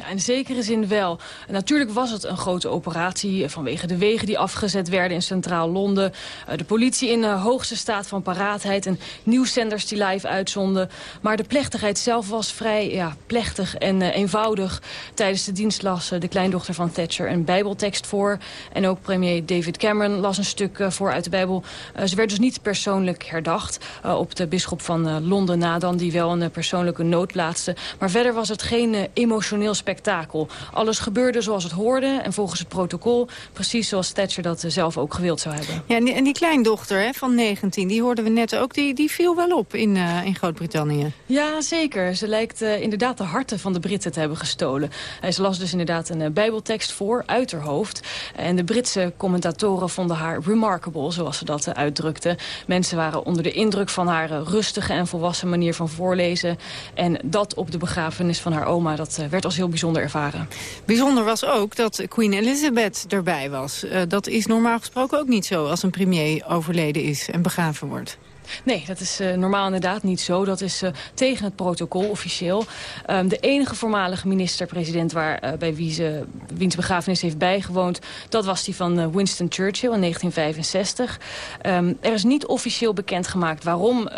Ja, in zekere zin wel. Natuurlijk was het een grote operatie vanwege de wegen die afgezet werden in centraal Londen. De politie in de hoogste staat van paraatheid en nieuwszenders die live uitzonden. Maar de plechtigheid zelf was vrij ja, plechtig en eenvoudig. Tijdens de dienst las de kleindochter van Thatcher een bijbeltekst voor. En ook premier David Cameron las een stuk voor uit de bijbel. Ze werd dus niet persoonlijk herdacht op de bisschop van Londen na dan die wel een persoonlijke noot plaatste. Maar verder was het geen emotioneel spektakel. Alles gebeurde zoals het hoorde en volgens het protocol. Precies zoals Thatcher dat zelf ook gewild zou hebben. Ja, en die, en die kleindochter hè, van 19, die hoorden we net ook, die, die viel wel op in, uh, in Groot-Brittannië. Ja, zeker. Ze lijkt uh, inderdaad de harten van de Britten te hebben gestolen. Uh, ze las dus inderdaad een bijbeltekst voor, uit haar hoofd. En de Britse commentatoren vonden haar remarkable, zoals ze dat uitdrukten. Mensen waren onder de indruk van haar rustige en volwassen manier van voorlezen. En dat op de begrafenis van haar oma, dat werd als heel bijzonder ervaren. Bijzonder was ook dat Queen Elizabeth erbij was. Uh, dat is normaal gesproken ook niet zo als een premier overleden is en begraven wordt. Nee, dat is uh, normaal inderdaad niet zo. Dat is uh, tegen het protocol officieel. Um, de enige voormalige minister-president waar uh, bij wie ze, wiens begrafenis heeft bijgewoond... dat was die van Winston Churchill in 1965. Um, er is niet officieel bekendgemaakt waarom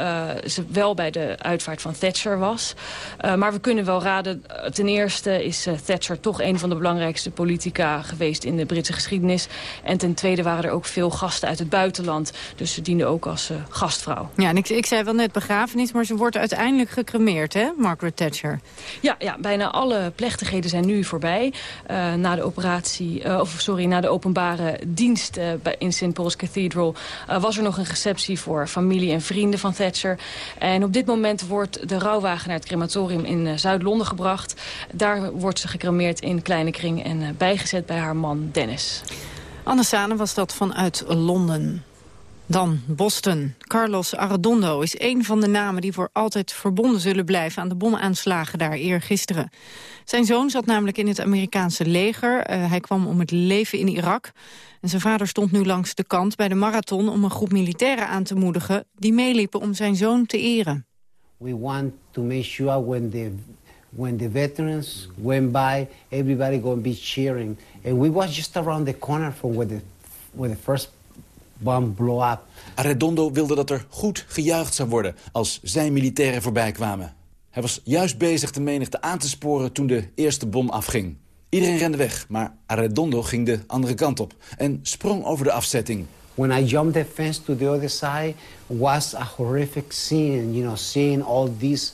ze wel bij de uitvaart van Thatcher was. maar we kunnen wel raden, ten eerste is Thatcher toch een van de belangrijkste politica geweest in de Britse geschiedenis. En ten tweede waren er ook veel gasten uit het buitenland. Dus ze diende ook als gastvrouw. Ja, en ik, ik zei wel net begrafenis, maar ze wordt uiteindelijk gecremeerd, hè, Margaret Thatcher? Ja, ja bijna alle plechtigheden zijn nu voorbij. Uh, na de operatie, uh, of sorry, na de openbare dienst uh, in St. Paul's Cathedral... was er nog een receptie voor familie en vrienden van Thatcher. En op dit moment wordt de rouwwagen naar het crematorium in Zuid-Londen gebracht. Daar wordt ze gecremeerd in kleine kring en bijgezet bij haar man Dennis. Anne Sane was dat vanuit Londen. Dan Boston. Carlos Arredondo is een van de namen die voor altijd verbonden zullen blijven aan de bomaanslagen daar eergisteren. Zijn zoon zat namelijk in het Amerikaanse leger. Uh, hij kwam om het leven in Irak. En zijn vader stond nu langs de kant bij de marathon om een groep militairen aan te moedigen die meeliepen om zijn zoon te eren. We want to make sure when the when the veterans went by, everybody gonna be cheering. And we was just around the corner from where the where the first bomb blow up. Arredondo wilde dat er goed gejuicht zou worden als zijn militairen voorbij kwamen. Hij was juist bezig de menigte aan te sporen toen de eerste bom afging. Iedereen rende weg, maar Arredondo ging de andere kant op en sprong over de afzetting. When I jumped the fence to the other side was a horrific scene, you know, seeing all these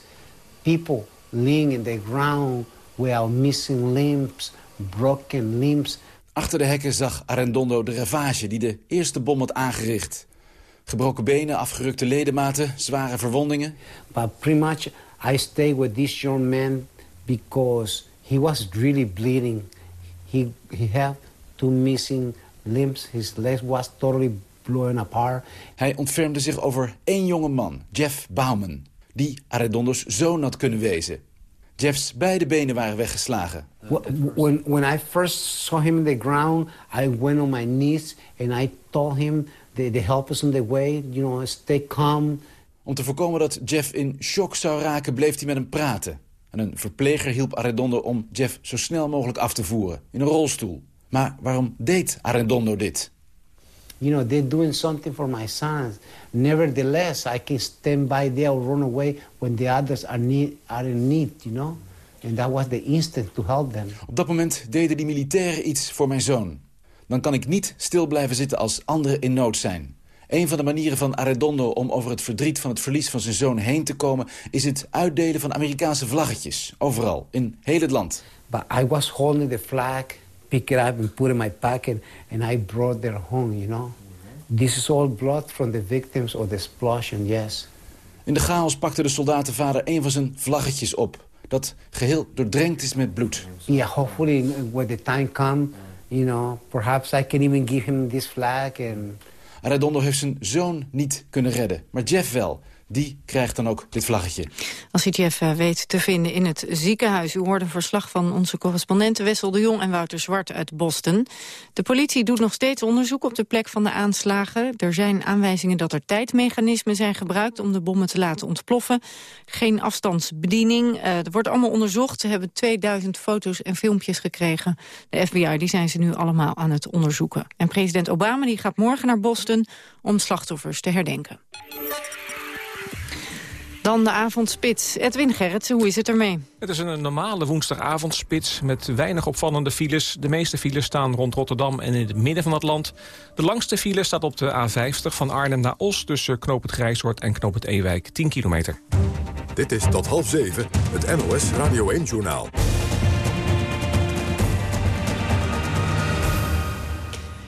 people laying in the ground with missing limbs, broken limbs. Achter de hekken zag Arredondo de ravage die de eerste bom had aangericht. Gebroken benen, afgerukte ledematen, zware verwondingen. But pretty much I stayed with this young man because he was really bleeding. He, he had two missing limbs. His leg was totally blown apart. Hij ontfermde zich over één jonge man, Jeff Bauman... die Arredondo's zoon had kunnen wezen. Jeff's beide benen waren weggeslagen. When, when I first saw him in the ground, I went on my knees and I told him, the, the help us on the way, you know, stay calm. Om te voorkomen dat Jeff in shock zou raken, bleef hij met hem praten. En een verpleger hielp Arredondo om Jeff zo snel mogelijk af te voeren, in een rolstoel. Maar waarom deed Arredondo dit? You know, they're doing something for my sons. Nevertheless, I can stand by there or run away when the others are, need, are in need, you know? And that was the instinct to help them. Op dat moment deden die militairen iets voor mijn zoon. Dan kan ik niet stil blijven zitten als anderen in nood zijn. Een van de manieren van Arredondo om over het verdriet van het verlies van zijn zoon heen te komen... is het uitdelen van Amerikaanse vlaggetjes. Overal, in heel het land. But I was holding the flag, pick it up and put it in my pocket... and I brought their home, you know. This is all blood from the victims of the explosion, yes. In de chaos pakte de soldatenvader een van zijn vlaggetjes op... dat geheel doordrenkt is met bloed. Yeah, hopefully when the time comes, you know, perhaps I can even give him this flag and... Arredondo heeft zijn zoon niet kunnen redden, maar Jeff wel. Die krijgt dan ook dit vlaggetje. Als hij Jeff uh, weet te vinden in het ziekenhuis. U hoort een verslag van onze correspondenten Wessel de Jong en Wouter Zwart uit Boston. De politie doet nog steeds onderzoek op de plek van de aanslagen. Er zijn aanwijzingen dat er tijdmechanismen zijn gebruikt om de bommen te laten ontploffen. Geen afstandsbediening. Uh, wordt allemaal onderzocht. Ze hebben 2000 foto's en filmpjes gekregen. De FBI die zijn ze nu allemaal aan het onderzoeken. En president Obama die gaat morgen naar Boston om slachtoffers te herdenken. Dan de avondspits. Edwin Gerritsen, hoe is het ermee? Het is een normale woensdagavondspits met weinig opvallende files. De meeste files staan rond Rotterdam en in het midden van het land. De langste file staat op de A50 van Arnhem naar Os... tussen Knoop het Grijshoort en Knoop het Ewijk, 10 kilometer. Dit is tot half zeven, het NOS Radio 1-journaal.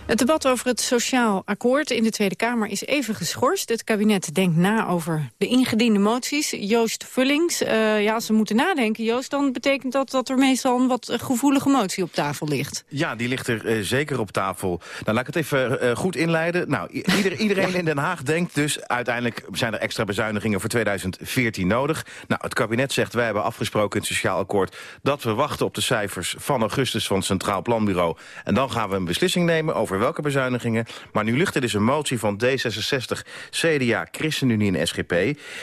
Het debat over het sociaal akkoord in de Tweede Kamer is even geschorst. Het kabinet denkt na over de ingediende moties. Joost Vullings, uh, ja, als ze moeten nadenken, Joost... dan betekent dat dat er meestal een wat gevoelige motie op tafel ligt. Ja, die ligt er uh, zeker op tafel. Nou, laat ik het even uh, goed inleiden. Nou, ieder, iedereen in Den Haag denkt dus... uiteindelijk zijn er extra bezuinigingen voor 2014 nodig. Nou, het kabinet zegt, wij hebben afgesproken in het sociaal akkoord... dat we wachten op de cijfers van augustus van het Centraal Planbureau. En dan gaan we een beslissing nemen over welke bezuinigingen. Maar nu ligt er dus een motie van D66, CDA, ChristenUnie en SGP.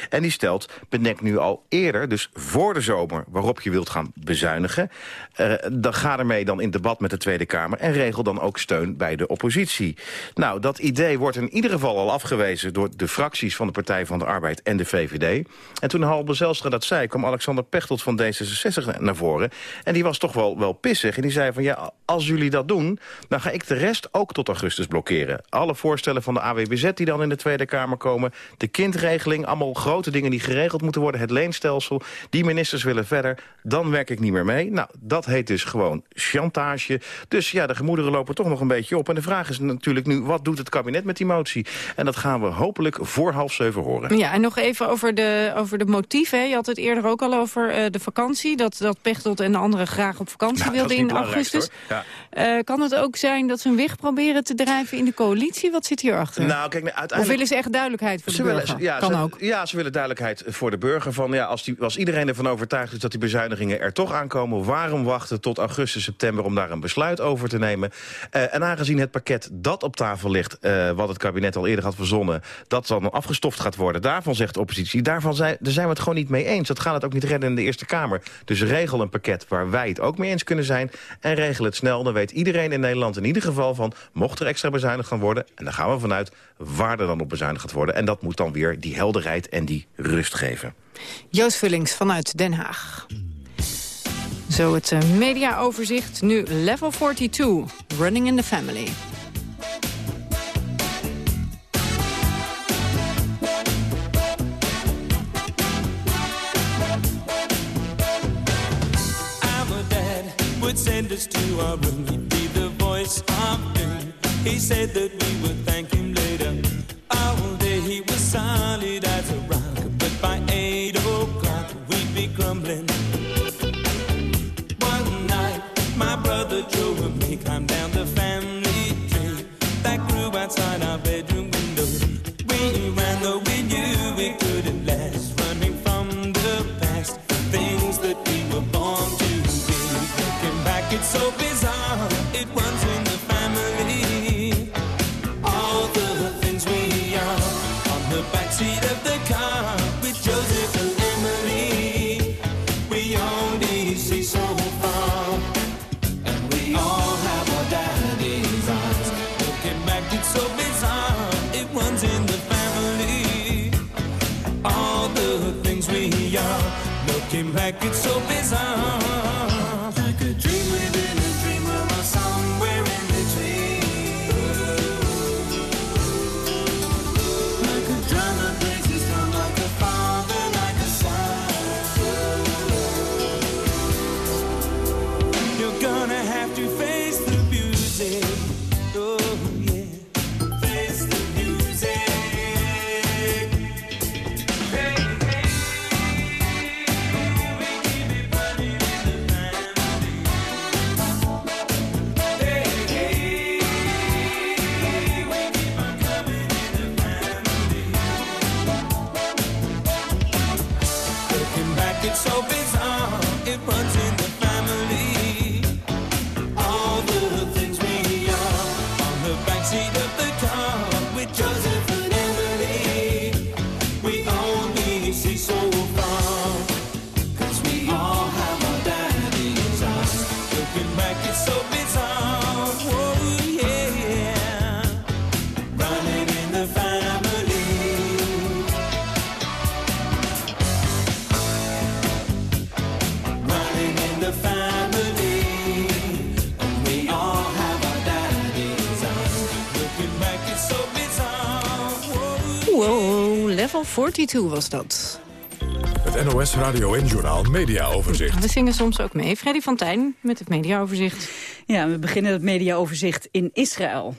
En die stelt, bedenk nu al eerder, dus voor de zomer... waarop je wilt gaan bezuinigen. Eh, dan ga ermee dan in debat met de Tweede Kamer... en regel dan ook steun bij de oppositie. Nou, dat idee wordt in ieder geval al afgewezen... door de fracties van de Partij van de Arbeid en de VVD. En toen Halbe Zelstra dat zei, kwam Alexander Pechtold van D66 naar voren. En die was toch wel, wel pissig. En die zei van, ja, als jullie dat doen... dan ga ik de rest tot augustus blokkeren. Alle voorstellen van de AWBZ die dan in de Tweede Kamer komen... de kindregeling, allemaal grote dingen die geregeld moeten worden... het leenstelsel, die ministers willen verder... dan werk ik niet meer mee. Nou, dat heet dus gewoon chantage. Dus ja, de gemoederen lopen toch nog een beetje op. En de vraag is natuurlijk nu, wat doet het kabinet met die motie? En dat gaan we hopelijk voor half zeven horen. Ja, en nog even over de, over de motieven. hè. Je had het eerder ook al over eh, de vakantie. Dat, dat Pechtold en de anderen graag op vakantie Nou, wilden in augustus. Ja. Eh, kan het ook zijn dat ze een weg proberen te drijven in de coalitie? Wat zit hierachter? Nou, kijk, uiteindelijk... Of willen ze echt duidelijkheid voor de Ze willen, burger? ja, kan ze, ook. ja, ze willen duidelijkheid voor de burger. Van, ja, als, die, als iedereen ervan overtuigd is dat die bezuinigingen er toch aankomen... waarom wachten tot augustus, september om daar een besluit over te nemen? Eh, en aangezien het pakket dat op tafel ligt... eh, wat het kabinet al eerder had verzonnen... dat dan afgestoft gaat worden, daarvan zegt de oppositie... daarvan zijn, daar zijn we het gewoon niet mee eens. Dat gaat het ook niet redden in de Eerste Kamer. Dus regel een pakket waar wij het ook mee eens kunnen zijn... en regel het snel. Dan weet iedereen in Nederland in ieder geval van... mocht er extra bezuinigd gaan worden... en daar gaan we vanuit waar er dan op bezuinigd gaat worden. En dat moet dan weer die helderheid en die rust geven. Joost Vullings vanuit Den Haag. Zo het eh, mediaoverzicht. Nu level 42, Running in the Family. Send us to our room. Voice of. He said that we would thank him later. Oh, All day he was solid as a rock. But by eight o'clock we'd be crumbling. One night my brother Joe and me climbed down the family tree that grew outside our bedroom window. We ran though we knew we couldn't last, running from the past, things that we were born to be. Looking back, it's so bizarre. Back, it's so bizarre. 42 was dat. Het NOS Radio en Journaal Media Overzicht. We zingen soms ook mee. Freddy van Tijn met het mediaoverzicht. Ja, we beginnen het mediaoverzicht in Israël.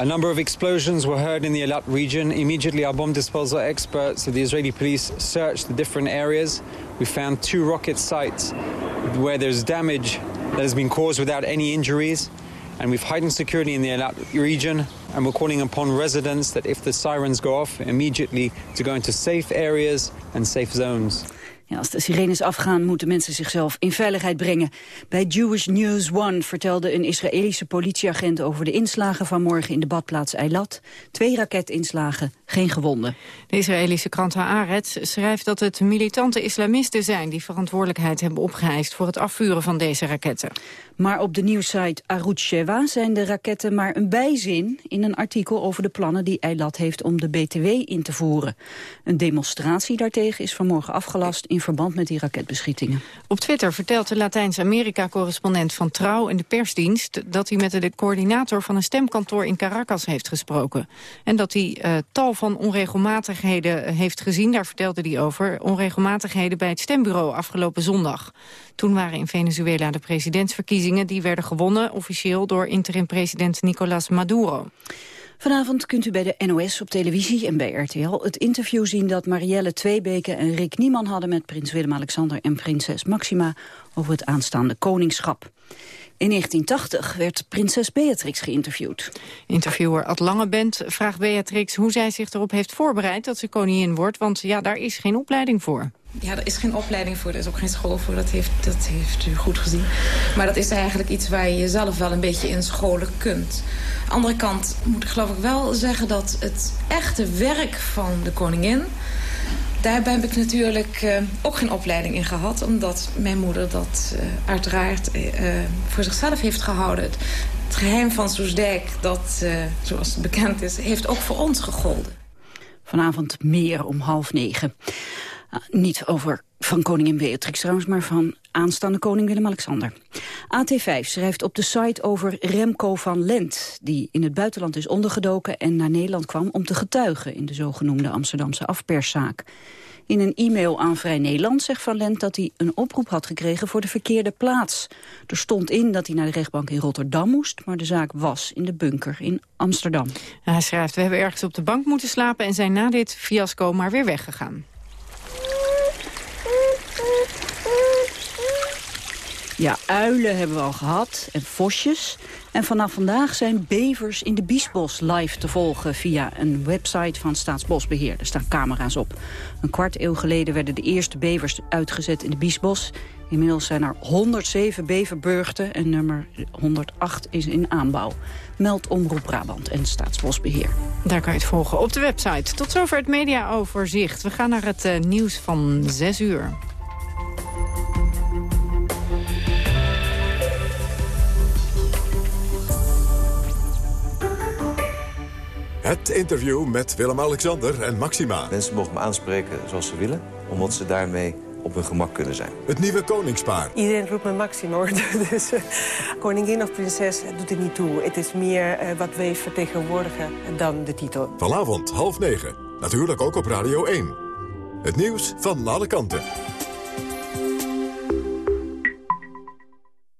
A number of explosions were heard in the Eilat region. Immediately, our bomb disposal experts of the Israeli police searched the different areas. We found two rocket sites where there's damage that has been caused without any injuries. And we've heightened security in the Eilat region. And we're calling upon residents that if the sirens go off, immediately to go into safe areas and safe zones. Ja, als de sirenes afgaan, moeten mensen zichzelf in veiligheid brengen. Bij Jewish News One vertelde een Israëlische politieagent over de inslagen van morgen in de badplaats Eilat. Twee raketinslagen, geen gewonden. De Israëlische krant Haaretz schrijft dat het militante islamisten zijn... die verantwoordelijkheid hebben opgeëist voor het afvuren van deze raketten. Maar op de nieuwsite Arutz Sheva zijn de raketten maar een bijzin... in een artikel over de plannen die Eilat heeft om de BTW in te voeren. Een demonstratie daartegen is vanmorgen afgelast in verband met die raketbeschietingen. Op Twitter vertelt de Latijns-Amerika-correspondent van Trouw en de persdienst... dat hij met de coördinator van een stemkantoor in Caracas heeft gesproken. En dat hij eh, tal van onregelmatigheden heeft gezien, daar vertelde hij over. Onregelmatigheden bij het stembureau afgelopen zondag. Toen waren in Venezuela de presidentsverkiezingen... die werden gewonnen officieel door interim-president Nicolás Maduro. Vanavond kunt u bij de NOS op televisie en bij RTL het interview zien dat Marielle Tweebeke en Rick Nieman hadden met prins Willem-Alexander en prinses Maxima over het aanstaande koningschap. In 1980 werd prinses Beatrix geïnterviewd. Interviewer Ad Langebent vraagt Beatrix hoe zij zich erop heeft voorbereid dat ze koningin wordt, want ja, daar is geen opleiding voor. Ja, er is geen opleiding voor, er is ook geen school voor. Dat heeft, dat heeft u goed gezien. Maar dat is eigenlijk iets waar je jezelf wel een beetje in scholen kunt. Aan de andere kant moet ik geloof ik wel zeggen dat het echte werk van de koningin... Daarbij heb ik natuurlijk uh, ook geen opleiding in gehad. Omdat mijn moeder dat uh, uiteraard uh, voor zichzelf heeft gehouden. Het, het geheim van Soesdijk, dat, zoals het bekend is, heeft ook voor ons gegolden. Vanavond meer om half negen. Niet over van koningin Beatrix trouwens, maar van aanstaande koning Willem-Alexander. AT5 schrijft op de site over Remco van Lent... die in het buitenland is ondergedoken en naar Nederland kwam... om te getuigen in de zogenoemde Amsterdamse afperszaak. In een e-mail aan Vrij Nederland zegt Van Lent dat hij een oproep had gekregen voor de verkeerde plaats. Er stond in dat hij naar de rechtbank in Rotterdam moest, maar de zaak was in de bunker in Amsterdam. Hij schrijft, we hebben ergens op de bank moeten slapen en zijn na dit fiasco maar weer weggegaan. Ja, uilen hebben we al gehad en vosjes. En vanaf vandaag zijn bevers in de Biesbos live te volgen... via een website van Staatsbosbeheer. Er staan camera's op. Een kwart eeuw geleden werden de eerste bevers uitgezet in de Biesbos. Inmiddels zijn er 107 beverburgten en nummer 108 is in aanbouw. Meld Omroep Brabant en Staatsbosbeheer. Daar kan je het volgen op de website. Tot zover het mediaoverzicht. We gaan naar het uh, nieuws van 6 uur. Het interview met Willem-Alexander en Maxima. Mensen mogen me aanspreken zoals ze willen, omdat ze daarmee op hun gemak kunnen zijn. Het nieuwe koningspaar. Iedereen roept me Maxima hoor. Dus uh, koningin of prinses doet er niet toe. Het is meer uh, wat wij vertegenwoordigen dan de titel. Vanavond half negen. Natuurlijk ook op Radio 1. Het nieuws van alle kanten.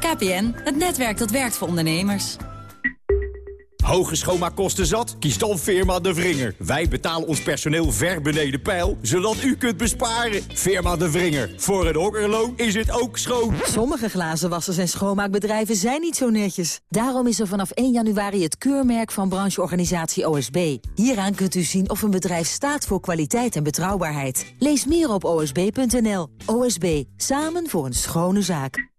KPN, het netwerk dat werkt voor ondernemers. Hoge schoonmaakkosten zat? Kies dan Firma De Vringer. Wij betalen ons personeel ver beneden pijl, zodat u kunt besparen. Firma De Vringer. Voor een okkerloon is het ook schoon. Sommige glazenwassers en schoonmaakbedrijven zijn niet zo netjes. Daarom is er vanaf 1 januari het keurmerk van brancheorganisatie OSB. Hieraan kunt u zien of een bedrijf staat voor kwaliteit en betrouwbaarheid. Lees meer op osb.nl. OSB, samen voor een schone zaak.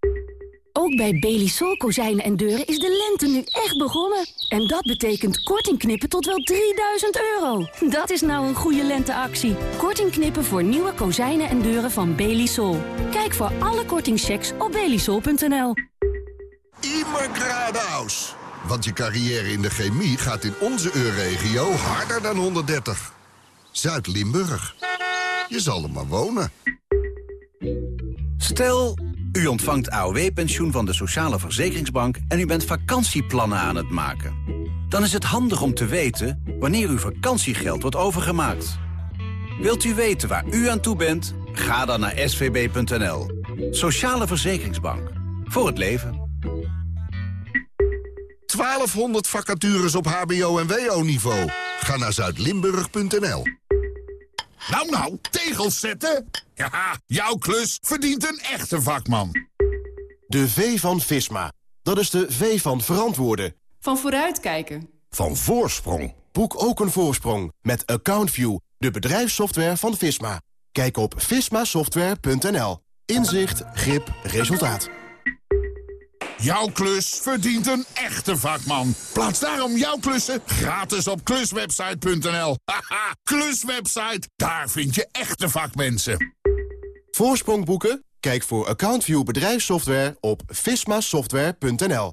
Ook bij Belisol kozijnen en deuren is de lente nu echt begonnen. En dat betekent korting knippen tot wel 3000 euro. Dat is nou een goede lenteactie. Korting knippen voor nieuwe kozijnen en deuren van Belisol. Kijk voor alle kortingchecks op belisol.nl. Immer. Want je carrière in de chemie gaat in onze EU-regio harder dan 130. Zuid-Limburg. Je zal er maar wonen. Stel, u ontvangt AOW-pensioen van de Sociale Verzekeringsbank... en u bent vakantieplannen aan het maken. Dan is het handig om te weten wanneer uw vakantiegeld wordt overgemaakt. Wilt u weten waar u aan toe bent? Ga dan naar svb.nl. Sociale Verzekeringsbank. Voor het leven. 1200 vacatures op hbo- en wo-niveau. Ga naar zuidlimburg.nl. Nou, nou, tegels zetten? Ja, jouw klus verdient een echte vakman. De V van Visma. Dat is de V van verantwoorden. Van vooruitkijken. Van voorsprong. Boek ook een voorsprong met AccountView, de bedrijfssoftware van Visma. Kijk op vismasoftware.nl. Inzicht, grip, resultaat. Jouw klus verdient een echte vakman. Plaats daarom jouw klussen gratis op kluswebsite.nl. Haha, kluswebsite, daar vind je echte vakmensen. Voorsprong boeken? Kijk voor AccountView bedrijfssoftware op vismasoftware.nl.